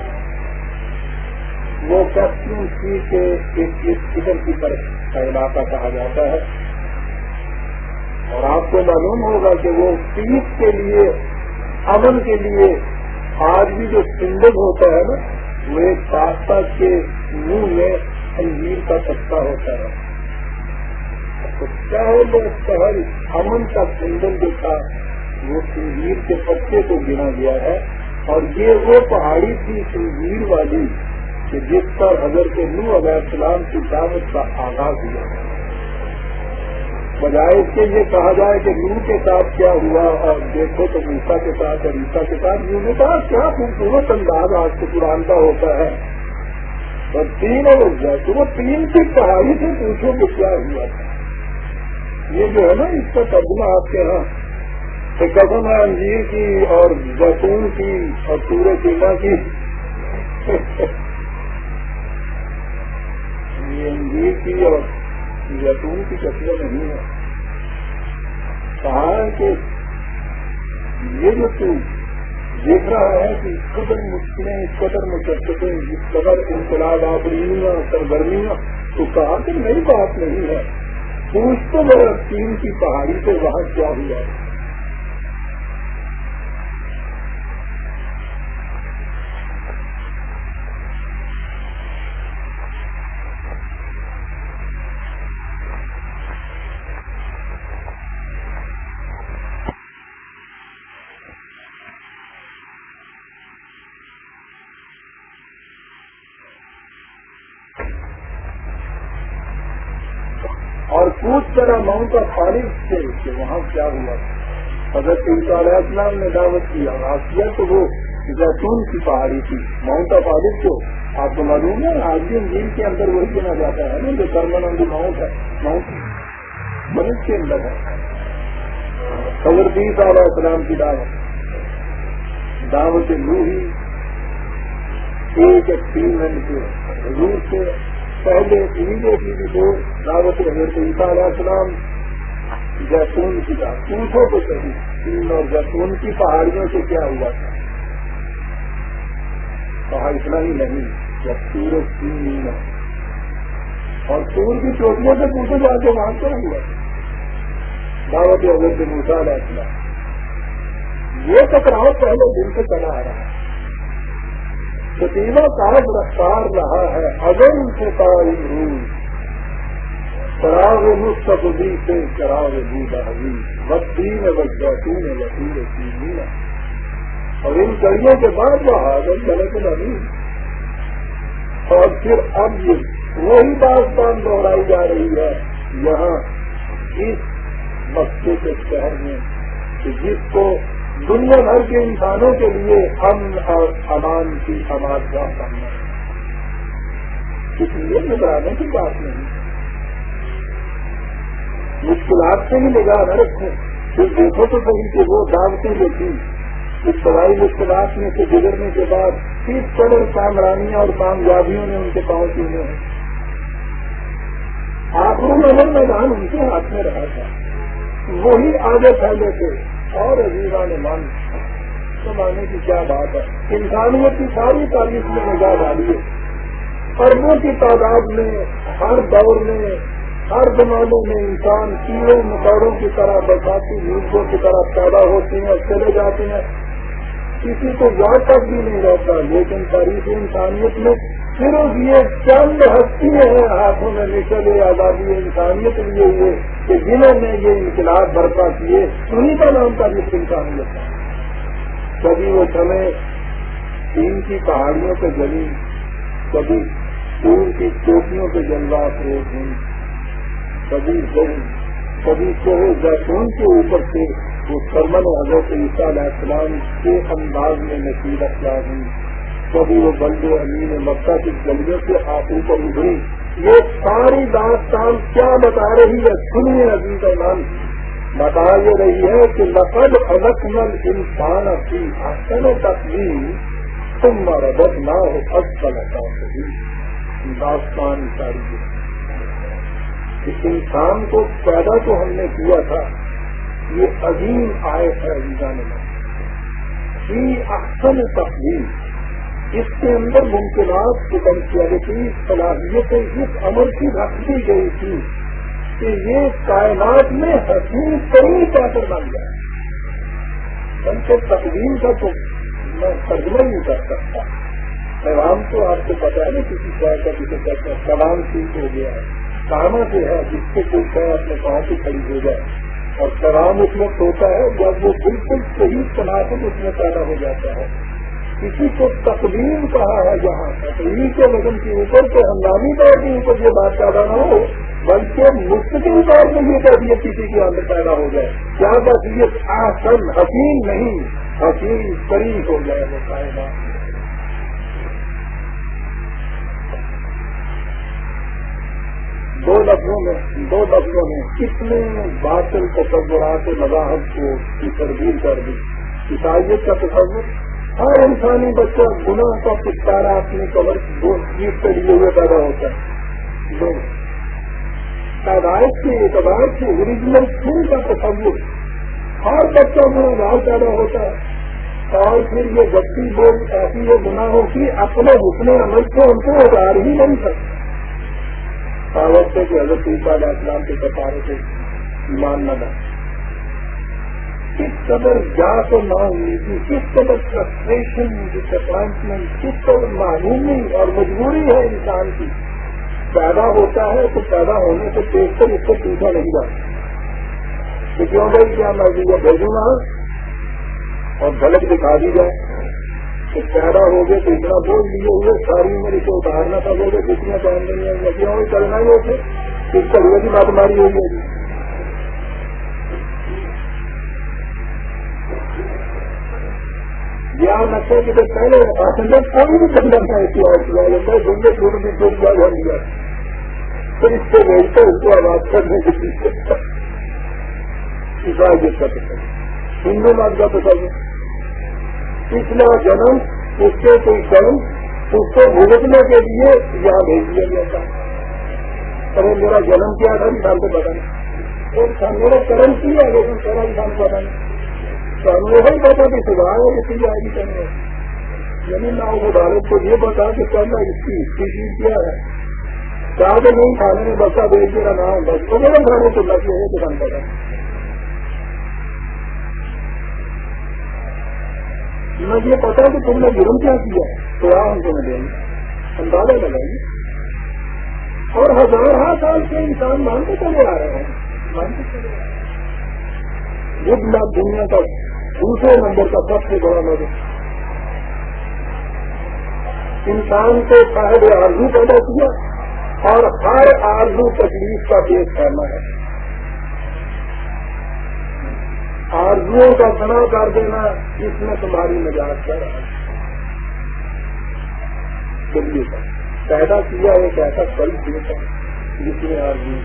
وہ کیپٹن سی کے ادھر کی طرف کا علاقہ کہا جاتا ہے۔ اور آپ کو معلوم ہوگا کہ وہ پیس کے لیے، امن کے لیے آج بھی جو سمبل ہوتا ہے نا، وہ ایک پاستا کے منہ میں انجیر کا پتا ہوتا ہے۔ تو پہلے شہر امن کا سمبل جو تھا وہ سنجیر کے پتے کو گنا گیا ہے۔ اور یہ وہ پہاڑی تھی سنجیر والی کہ جس پر حضرت نو علیہ السلام کی دعوت کا آغاز ہوا۔ ہے بجائے اس کے یہ کہا جائے کہ نو کے ساتھ کیا ہوا اور دیکھو تو عیسا کے ساتھ اور عیسا کے ساتھ یوں نے کہا کیا خوبصورت انداز آج کے قرآن کا ہوتا ہے۔ اور تین اور وہ تین کی پہاڑی سے پوچھو کہ کیا ہوا۔ تھا یہ جو ہے نا اس کا ترجمہ آپ کے یہاں قسم ہے انجیر کی اور زیتون کی اور پورے چیلا کی۔ یہ انجیر کی اور زیتون کی چکیاں نہیں ہے۔ کہاں کہ یہ جو تو دیکھ رہا ہے کہ اس قدر مشکلیں، اس قدر مشقتیں، اس قدر انقلاب آبرینا، سرگرمیاں، تو کہا کہ نئی بات نہیں ہے۔ پوچھ تو میرا چین کی پہاڑی سے وہاں کیا ہوا ہے؟ پوچھ کرا ماؤں کا خارج سے کہ وہاں کیا ہوا؟ حضرت علیہ السلام نے دعوت کی آغاز کیا تو وہ زیتون کی پہاڑی تھی۔ ماؤنٹ آف عالف کو آپ کو معلوم ہے آج بھی انجین کے اندر وہی چنا جاتا ہے نا، جو کرمن ماؤنٹ ہے، ماؤنٹ منش کے اندر ہے۔ حضرت علیہ السلام کی دعوت۔ دعوت لو ایک ایکسپیریمنٹ کے حضور سے، پہلے امیڈیٹلی بفور دعوت حضرت عیسیٰ علیہ السلام جیسون کی بات پوچھو تو صحیح چین اور جیسون کی پہاڑیوں سے کیا ہوا تھا؟ کہا اتنا ہی نہیں، جب سورج تین مہینہ اور سور کی چوٹیوں سے پوچھو جا کے وہاں کیا ہوا دعوت حضرت موسیٰ علیہ السلام۔ یہ ٹکراؤ پہلے دن سے چلا آ رہا ہے۔ ستیلا صاحب رفتار رہا ہے، اگر ان سے تعلیم روز چراغ مستقبی سے چراغ بودا حوی وقتی میں بچ جاتی ہے اور ان کڑیوں کے بعد وہ حاضر غلط نہیں اور پھر اب یہ وہی داستان دوہرائی جا رہی ہے۔ یہاں اس مسئلے کے شہر میں کہ جس کو دنیا بھر کے انسانوں کے لیے امن اور امان کی آواز کا کرنا اس لیے نگرانے کی بات نہیں۔ مشکلات سے بھی نگاہ نہ رکھیں پھر دیکھو تو صحیح کہ وہ دعوتیں جو تھی اس سوائی مشکلات میں سے گزرنے کے بعد کس قدر کامرانیاں اور کامیابیوں نے ان کے پاؤں چینے ہیں آخروں میں ہر میدان ان کے ہاتھ میں رہا تھا۔ وہی آگے پھیلے تھے اور عزیزہ نے مان کی کیا بات ہے؟ انسانیت کی ساری تاریخ میں نگاہ ڈالیے۔ اربوں کی تعداد میں، ہر دور میں ہر زمانے میں انسان کیڑوں مکوڑوں کی طرح برساتی ملکوں کی طرح پیدا ہوتے ہیں اور چلے جاتے ہیں۔ کسی کو یاد تک بھی نہیں رہتا، لیکن تاریخ انسانیت میں صرف یہ چند ہستی ہیں ہاتھوں میں نکلے آزادی انسانیت لیے ہوئے کہ جنہوں نے یہ انقلاب برپا کیے انہیں کا نام کا انسانیت ہے۔ کبھی وہ سمے چین کی پہاڑیوں پہ جلی کبھی سور کی چوٹیوں پہ جلوات روز ہوئی کبھی کبھی تو زیتون کے اوپر سے وہ سرمن حضرت عیسیٰ علیہ السلام کے انداز میں نصیرت ہوئی۔ کبھی وہ بندے امین مکہ کی گلیوں سے آنکھوں پر ابھری یہ ساری داستان کیا بتا رہی ہے؟ سنیے عزیز نام بتا یہ رہی ہے کہ نقل الکمل انسان اپنی اصل تصویر تم مربت نہ ہو اصل کا داستان ساری۔ کہ انسان کو پیدا تو ہم نے کیا تھا، یہ عظیم آئے ہے انسان میں۔ اکثر تقدیم اس کے اندر ممکنات پوٹینشیلٹی صلاحیتیں اس عمل کی رکھ دی گئی تھی کہ یہ کائنات میں حسین ترین پیٹر بن گیا۔ ان کے تقدیم کا تو میں ترجمہ نہیں کر سکتا۔ پیغام تو آپ کو پتا ہے نا کسی شہر کا کسی کہتے سلام ٹھیک ہو گیا۔ ہے کاما جو ہے، جس سے کوئی شہر اپنے پاؤں سے کھڑی ہو جائے۔ اور سلام اس وقت ہوتا ہے جب وہ بالکل صحیح تناسب اس میں پیدا ہو جاتا ہے۔ کسی کو تقدیم کہا ہے جہاں تقدیم کے وزن کے اوپر تو ہنگامی طور کے اوپر یہ بات پیدا نہ ہو، بلکہ مستقل طور پر یہ تربیت کسی کے اندر پیدا ہو جائے۔ کیا بس آسن حسین نہیں؟ حسین قریب ہو جائے وہ کائنات دو لفظوں میں، دو لفظوں میں کتنے باطل تصورات مذاہب کو کی تربیت کر دی۔ عیسائیت کا تصور، ہر انسانی بچہ گناہ کا پچکارا اپنی کمر دو چیز کے لیے ہوئے پیدا ہوتا ہے۔ پیدائش کے اعتبار سے اوریجنل خون کا تصور، ہر بچہ گناہ پیدا ہوتا ہے۔ اور پھر یہ بچی لوگ ایسی یہ گناہوں کی اپنے حسن عمل کو ان کو اتار ہی نہیں سکتے۔ کہاوت سے کہ حضرت علیہ اسلام کے کپارے سے مان نہ کس قدر جا تو نہ ہوئی کس قدر فرسٹریشن ڈس اپوائنٹمنٹ کس قدر معلومی اور مجبوری ہے انسان کی، پیدا ہوتا ہے تو پیدا ہونے سے دیکھ کر اس کو پوچھا نہیں جاتا کہ کیوں بھائی کیا میں بھیجوں گا اور غلط دکھا دی جائے؟ کہ پیدا ہو گئے تو اتنا بول لیے ہوئے، ساری عمر اسے اتارنا تھا، بولے جتنا کام نہیں ہے کیوں کرنا ہی ہوتے۔ اس طریقے کی بات ماری ہوئی ہے۔ یا نقصے کی تو پہلے کوئی بھی چندر کا اتنا گنگے چھوٹے بھی چھوٹ گیا پھر اس کو بولتے اس کو آواز کرنے کی عیسائیت [laughs] کا پسند ہندو مت کا پسند پچھلا جنم اس کے کوئی کرم اس کو بھگتنے کے لیے یہاں بھیج دیا گیا تھا۔ ارے، میرا جنم کیا تھا؟ انسان کو پتا اور میرا کرم کیا لیکن سارا انسان کو پتا نہیں۔ تو ہم نے پتا کہ سدھار ہے اس لیے آگے کرنے یعنی نہ وہ عدالت کو یہ بتا کہ کرنا اس کی اس کی چیز کیا ہے۔ چاہ تو نہیں کھانے میں بچہ بیچ کے رہا بس۔ تو میرے کھانے کو لگ ہے دکان پر میں یہ پتا ہے کہ تم نے جرم کیا کیا تو آپ ہم کو نہ دیں گے۔ اندازہ لگائیں اور ہزارہ سال کے انسان مانتے چلے آ رہے ہیں۔ مانتے چلے آ رہے ہیں۔ دنیا کا دوسرے نمبر کا سب سے بڑا مدد انسان کو صاحب آرزو پیدا کیا اور ہر آرزو تکلیف کا پیش کرنا ہے۔ آرزو کا سنا کر دینا جس میں تمہاری مزاج کر رہا؟ ہے پیدا کیا ایک ایسا پل دیتا جس میں آرزو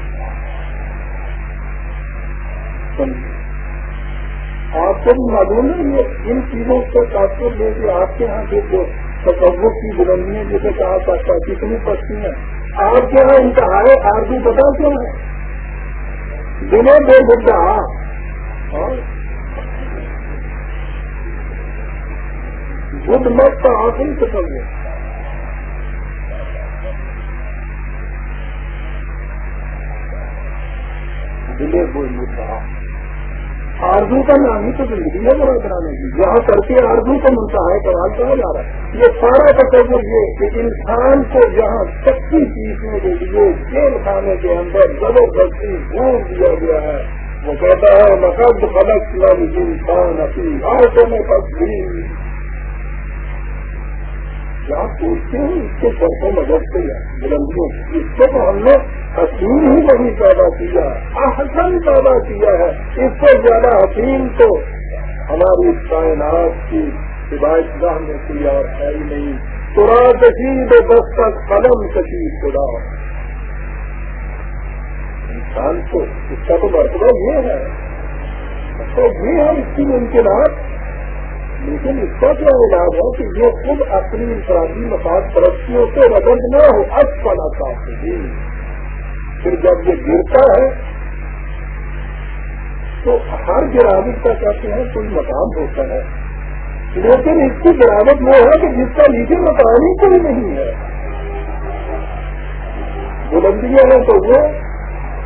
آپ کو بھی معلوم ہے ان چیزوں کو تاثر دے ہاں کہ آپ کے یہاں کے جو تصور کی بلندیاں جسے کہا جاتا ہے کتنی پڑتی ہیں۔ آپ کے یہاں انتہائے آرزو پتا کیوں ہے؟ دنوں دو بڑا بدھ مت کا آخری قسم ہے۔ دلے بول مدعا آرزو کا نام ہی تو زندگی ہے بڑا کرانے کی جہاں کر کے آرزو کا منتا ہے کمال کہا جا رہا ہے؟ یہ سارا تصور یہ کہ انسان کو جہاں سچی پیسنے کے لیے جیل خانے کے اندر زبردستی بھول دیا گیا ہے۔ وہ کہتا ہے مقد فلک انسان اپنی آٹوں میں تصویر کیا پوچھتے ہیں؟ اس کے سرسوں مدد سے بلندیوں اس کو تو ہم نے حسین ہی نہیں پیدا کیا احسن پیدا کیا ہے۔ اس سے زیادہ حسین تو ہماری کائنات کی روایت گاہ میں کوئی اور ہے ہی نہیں۔ ترا کشید دس تک قلم کشید خدا۔ انسان کو اس کا تو مرتبہ یہ ہے۔ تو یہ ہے اس کی ممکنات لیکن اس کا کیا علاج ہے کہ یہ خود اپنی انفرادی مفاد پرستیوں سے رگند نہ ہو اب پڑا چاہتے پھر جب یہ گرتا ہے تو ہر گراوٹ کا کہتے ہیں کوئی مقام ہوتا ہے۔ لیکن اس کی گراوٹ وہ ہے کہ جس کا نیچے ہی کوئی نہیں ہے۔ بلندیاں ہیں تو وہ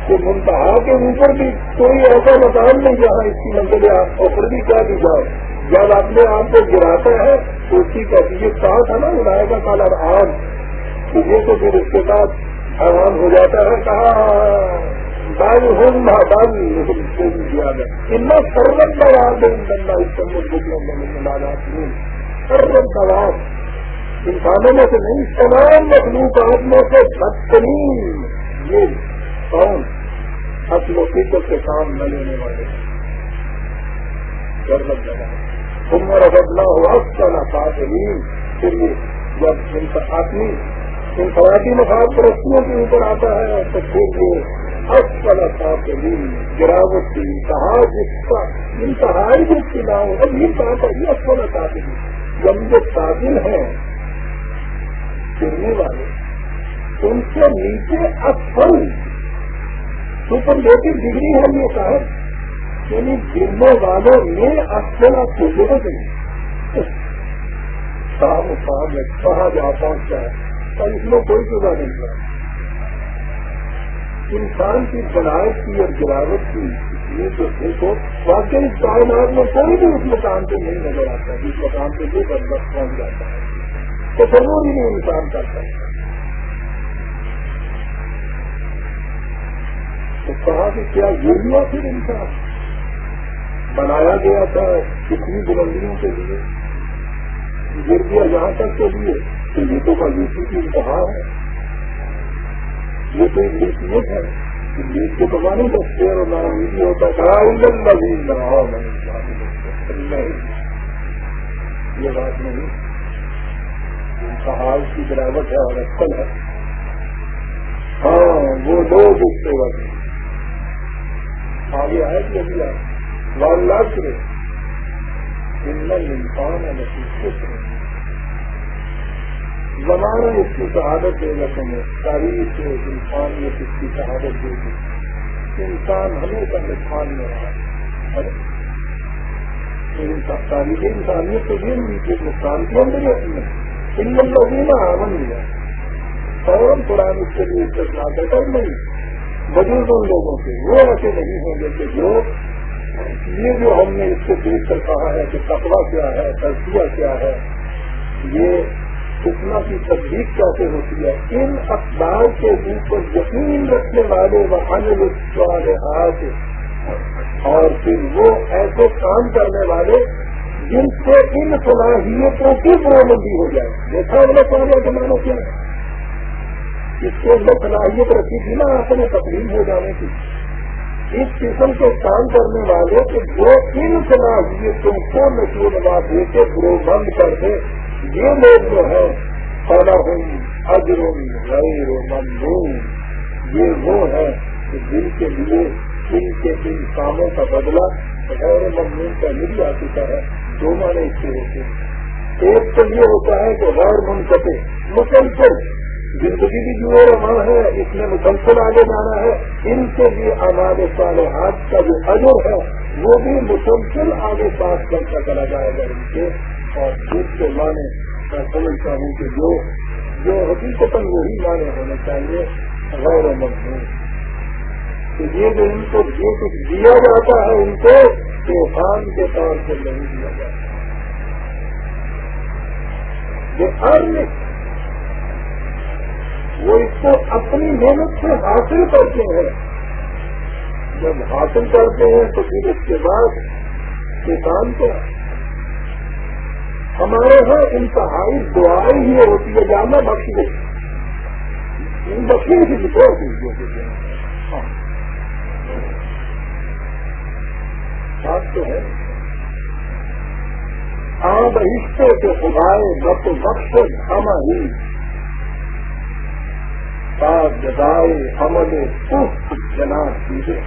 کہ منتہا کے اوپر بھی کوئی ایسا مکان نہیں جہاں اس کی منزل اوپر بھی کیا دی جائے جب اپنے آپ کو گراتا ہے، تو اس کی کہتی یہ کہا تھا نا اڑائے گا کالر آگ یہ تو پھر اس کے ساتھ حیران ہو جاتا ہے، کہا دال ہوں دال دیا گیا اتنا سرون دباب بندہ اس میں سرون دباب انسانوں میں سے نہیں، تمام مخلوقات میں سے بدترین۔ یہ کون؟ اصل و فکر کے کام نہ لینے والے۔ گرمت لگا عمر بدلا ہوا سال تعلیم پھر یہ جب ان کا آدمی ان فوائدی مفاد پرستیوں کے اوپر آتا ہے، تو پھر یہ اصل تعلیم گراوٹ کی انتہا جس کا، انتہائی جس کی نہ ہو یہ بات ہے یہ اصل تعلیم جب جو تعدل ہیں گرنے والے، ان سے نیچے اصل سپر لیٹر ڈگری ہے یہ صاحب یعنی گرنے والوں میں اصل آپ کو صاحب صاحب ہے کہا جا پہنچتا ہے اور اس میں کوئی جگہ نہیں ہے انسان کی بنائش کی اور گراوٹ کی یہ تو دیکھو واقعی کائنات میں کوئی بھی اس مقام پہ نہیں نظر آتا، جس مقام پہ جو بدبخت پہنچ جاتا ہے۔ تو ضرور ہی نہیں انسان کرتا۔ تو کہا کہ کیا یہ ہوا پھر انسان؟ بنایا گیا تھا کتنی بلندیوں کے لیے؟ گر گیا یہاں تک کے لیے؟ تو یہ تو کا کی انتہا ہے۔ یہ تو انگلش ہے۔ انگلش کے تو مانی دستے اور نہ ہوتا نہیں یہ بات نہیں۔ حال کی گراوٹ ہے اور اکثر ہے۔ ہاں وہ لوگ اس سے وقت آگے آئے کہ ابھی آئے؟ لال لاکھ رہے انسان ہے نصیب زمانہ اس کی شہادت دے گا تمہیں. تاریخ سے انسان یہ اس کی شہادت دے گی انسان ہمیشہ نقصان میں رہا تاریخ انسانیت تو یہ نہیں کہ نقصان کے اندر ہی ان لوگوں نے آمن لیا فوراً قرآن اس کے لیے استعمال بہتر نہیں. بزرگ ان لوگوں سے وہ ایسے نہیں ہوں گے کہ جو یہ جو ہم نے اس کو دیکھ کر کہا ہے کہ کپڑا کیا ہے تجزیہ کیا ہے، یہ فتنا کی تصدیق کیسے ہوتی ہے؟ ان اخبار کے اوپر یقین رکھنے والے بہانے والے ہاتھ اور پھر وہ ایسے کام کرنے والے جن سے ان صلاحیتوں کی برآمدی ہو جائے۔ دیکھا انہیں پہلے زمانہ کیا ہے اس کو اندر صلاحیت رکھی تھی نا اپنے تقریب ہو جانے کی۔ اس قسم کے کام کرنے والے کہ جو ان صلاحیتوں کو نشو نما دے کے برو بند کر دے۔ یہ لوگ جو ہے فلاح اجر غیر مندون یہ وہ ہے کہ دل کے لیے ان کے ان کاموں کا بدلہ غیر ممنون کا مل آ چکا ہے۔ دو معنی اس کے ہوتے ہیں۔ ایک تو یہ ہوتا ہے کہ غیر منقطع مسلسل زندگی بھی جو رہا ہے، اس میں مسلسل آگے جانا ہے۔ ان سے بھی ہمارے سارے ہاتھ کا جو اجر ہے، وہ بھی مسلسل آگے پاس کرتا چلا جائے گا ان کے۔ اور جس کے معنی میں سمجھتا ہوں کہ جو جو حقیقت وہی معنی ہونے چاہیے، غیر مضمون تو یہ جو ان کو جو کچھ دیا جاتا ہے، ان کو طوفان کے طور پر نہیں دیا جاتا۔ یہ ارن وہ اس کو اپنی محنت سے حاصل کرتے ہیں۔ جب حاصل کرتے ہیں تو پھر اس کے بعد کسان کو ہمارے یہاں انتہائی دعائیں ہی ہوتی ہے، جانا بخش دے ان بخشی کی رپورٹ ہوئی بات تو ہے۔ آب حصے کے خدائے بت بخش ہم ہی۔ جدائے عمل پست جنا سیدھے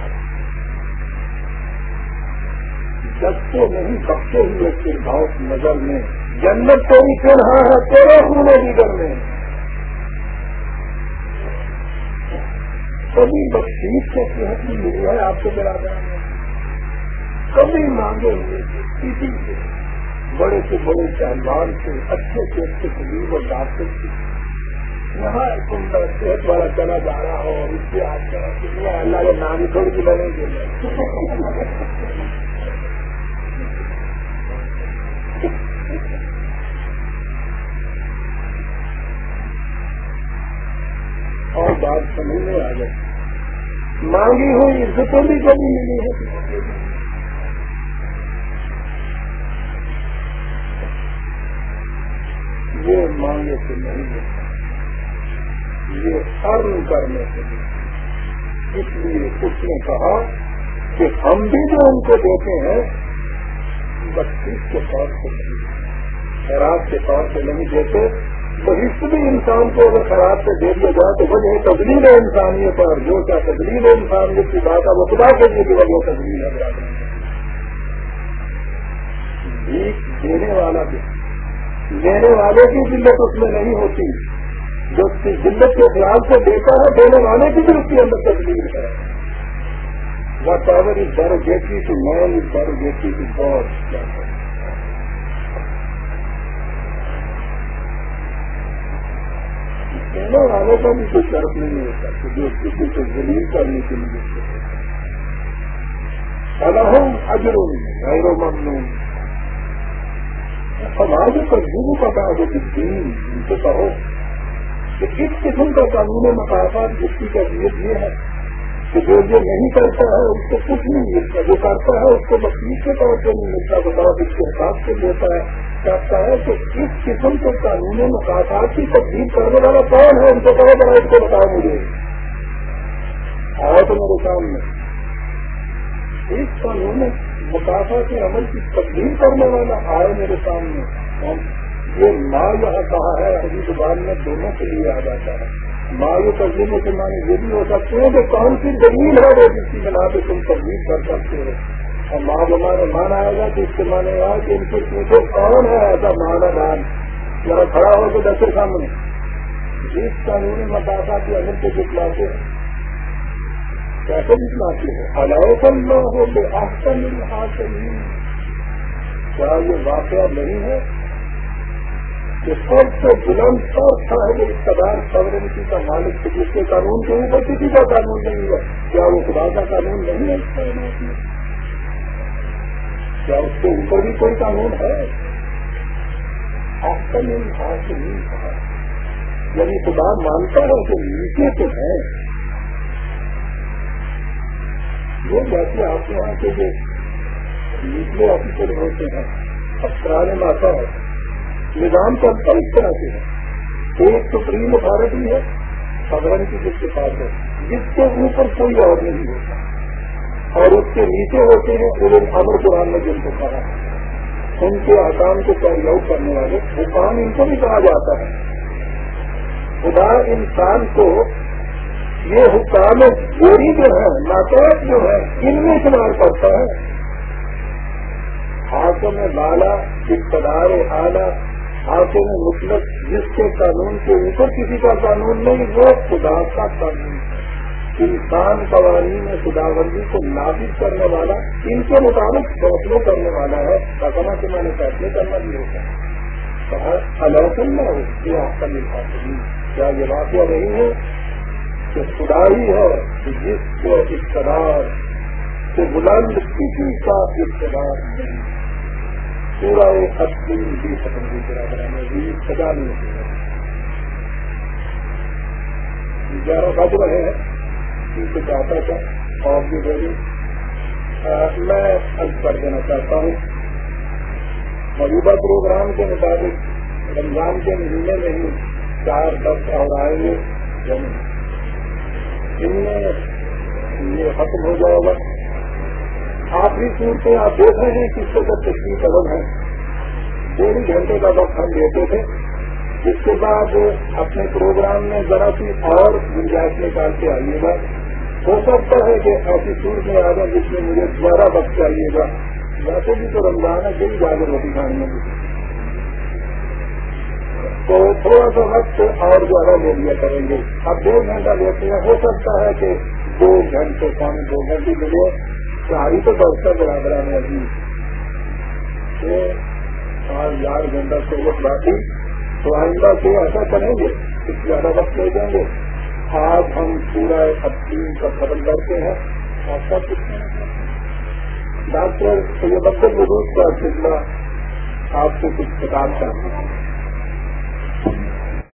جب تو نہیں بخشے ہوئے کے بہت نظر میں جنت تو بھی کہہ رہا ہے، تیرے ہونے جگر میں۔ کبھی بخشیش سے صحت بھی ملی ہے، آپ کو ملا جائیں کبھی مانگے ہوئے کسی سے بڑے سے بڑے پہلوان سے، اچھے سے اچھے قریب اور ڈاکٹر سے یہاں سندر صحت والا چلا جا رہا ہو اور اس سے آپ کا اللہ کے نام تھوڑی سی بنے گے اور بات سمجھ میں آ گئی مانگی ہوئی عزتوں بھی کبھی ملی ہے یہ مانگے سے نہیں۔ ہے یہ ارن کرنے کے لیے۔ اس لیے اس نے کہا کہ ہم بھی جو ان کو دیتے ہیں بتیس کے طور پہ نہیں، خیرات کے طور پہ نہیں دیتے۔ تو اس بھی انسان کو اگر خراب سے دے دیا جائے تو وجہ تبدیل ہے انسانیت پر۔ جو کیا تبدیل ہے انسانیت کی بات ہے وہ خدا کے لیے بھی وجہ تبدیل ہے۔ دینے والا بھی۔ لینے والے کی دلت اس میں نہیں ہوتی۔ جو جلت کے خیال سے دیتا ہے، دینے والے کی بھی اس کے اندر تبدیل ہے وٹ ایور از ڈر گیٹی ٹو مین از ڈر گیٹی ٹو گاڈ کہنے والوں کا بھی کوئی شرط نہیں ہوتا کہ جو کسی کو زمین کرنے کے لیے الحم اجرم غیر ممنون۔ سماج پر گرو پتا ہو کہ دین ان سے کہو۔ کہ کس قسم کا قانون مقاصد جس کی کیفیت یہ ہے کہ جو جو نہیں کرتا ہے اس کو کچھ نہیں ملتا، جو کرتا ہے اس کو بقیر کے طور پہ نہیں ملتا بتاؤ اس کے حساب سے لیتا ہے کہتا ہے کہ کس قسم کے قانون مقاصد کی تبدیل کرنے والا کون ہے؟ ان کو کہو بڑا اس کو بتاؤ مجھے۔ آئے تو میرے سامنے۔ اس قانون مقاصد کے عمل کی تبدیل کرنے والا آئے میرے سامنے۔ یہ ماں یہاں کہا ہے ابھی زبان میں دونوں کے لیے آ جاتا ہے۔ ماں یہ تبدیلوں کے معنی یہ بھی ہو سکتے ہیں کہ کون سی دلیل ہے وہ جس کی بنا پہ تم تبدیل کر سکتے ہو۔ اور ماں بمانے مان آئے گا تو اس کے مانے گا کہ ان کے پوچھو کون ہے ایسا مانا دان ذرا کھڑا ہو تو دسے سامنے۔ جس قانونی مقاصد کے عمل کو جتلاتے ہیں۔ کیسے جتلاتے ہیں؟ الاؤ لوگ ہو تو آسن حاصل کیا یہ واقعہ نہیں ہے؟ کہ سب سے بلند سب صاحب اقتدار سورنٹی کا مالک جس کے قانون کے اوپر کسی کا قانون نہیں ہے۔ کیا وہ خدا کا قانون نہیں ہے؟ کیا اس کے اوپر بھی کوئی قانون ہے؟ آپ کا نہیں ہاتھ نہیں کہا یعنی خدا مانتا ہے کہ نیچے تو ہے۔ وہ جیسے آپ کے یہاں کے جو نیچے آفیسر ہوتے ہیں۔ افسران ماتا ہے۔ نظام چلتا اس طرح سے ہے ایک سپریم اتارٹی ہے سدرن کی جس کے پاس ہے۔ جس کے اوپر کوئی اور نہیں ہوتا۔ اور اس کے نیچے ہوتے ہیں ان امر قرآن نے جن کو کہا۔ ان کے آکام کو کیری آؤٹ کرنے والے۔ حکام ان کو بھی کہا جاتا ہے۔ خدا انسان کو یہ حکام گوری جو ہے ناقاب جو ہے ان میں شمار کرتا ہے۔ ہاتھوں میں بالا اقتدار اعلیٰ ہاتھوں میں مطلب جس کے قانون کے اوپر کسی کا قانون نہیں، وہ خدا کا قانون ہے۔ انسان قوانین خداوندی کو نافذ کرنے والا، ان کے مطابق فیصلے کرنے والا ہے۔ رقم سے میں نے فیصلے کرنا بھی ہوتا ہے۔ الحسن میں ہو یہ آپ کا نفاذ کیا یہ واقعہ نہیں ہے کہ خدا ہی ہے، کہ جس کو اقتدار سے بلند کسی کا اقتدار نہیں۔ پورا ایک حسین بھی ختم بھی برابر میں بھی سجا نہیں گیارہ بج رہے ہیں ان کو چاہتا تھا اور بھی بولی میں حل کر دینا چاہتا ہوں موجودہ پروگرام کے مطابق رمضان کے مہینے میں ہی چار دس اور آئیں گے یعنی ان میں یہ ختم ہو جائے گا۔ آخری صورتیں آپ دیکھ رہے ہیں کس سے تشریف الگ ہے۔ ڈیڑھ گھنٹے کا وقت ہم دیتے تھے۔ اس کے بعد اپنے پروگرام میں ذرا سی اور گنجائش نکال کے آئیے گا۔ ہو سکتا ہے کہ ایسی صورت میں آ جائے جس میں مجھے دوبارہ وقت چاہیے گا۔ ویسے بھی تو رمضان ہے، کئی جاگر روٹی کھانے میں۔ تو تھوڑا سا وقت اور زیادہ لے لیا کریں گے۔ اب دو گھنٹہ لیتے ہیں ہو سکتا ہے کہ دو گھنٹے پانے دو گھنٹے ملے ساری تو ڈاکٹر برابر میں ابھی پانچ چار گھنٹہ سے وہ باقی، تو آئندہ سے ایسا کریں گے، کچھ زیادہ وقت لے جائیں گے۔ آج ہم پورا اپنی کا ختم کرتے ہیں۔ آپ کا کچھ۔ ڈاکٹر سید عبد الروز کا سلسلہ آپ کو کچھ بتانا چاہتے ہیں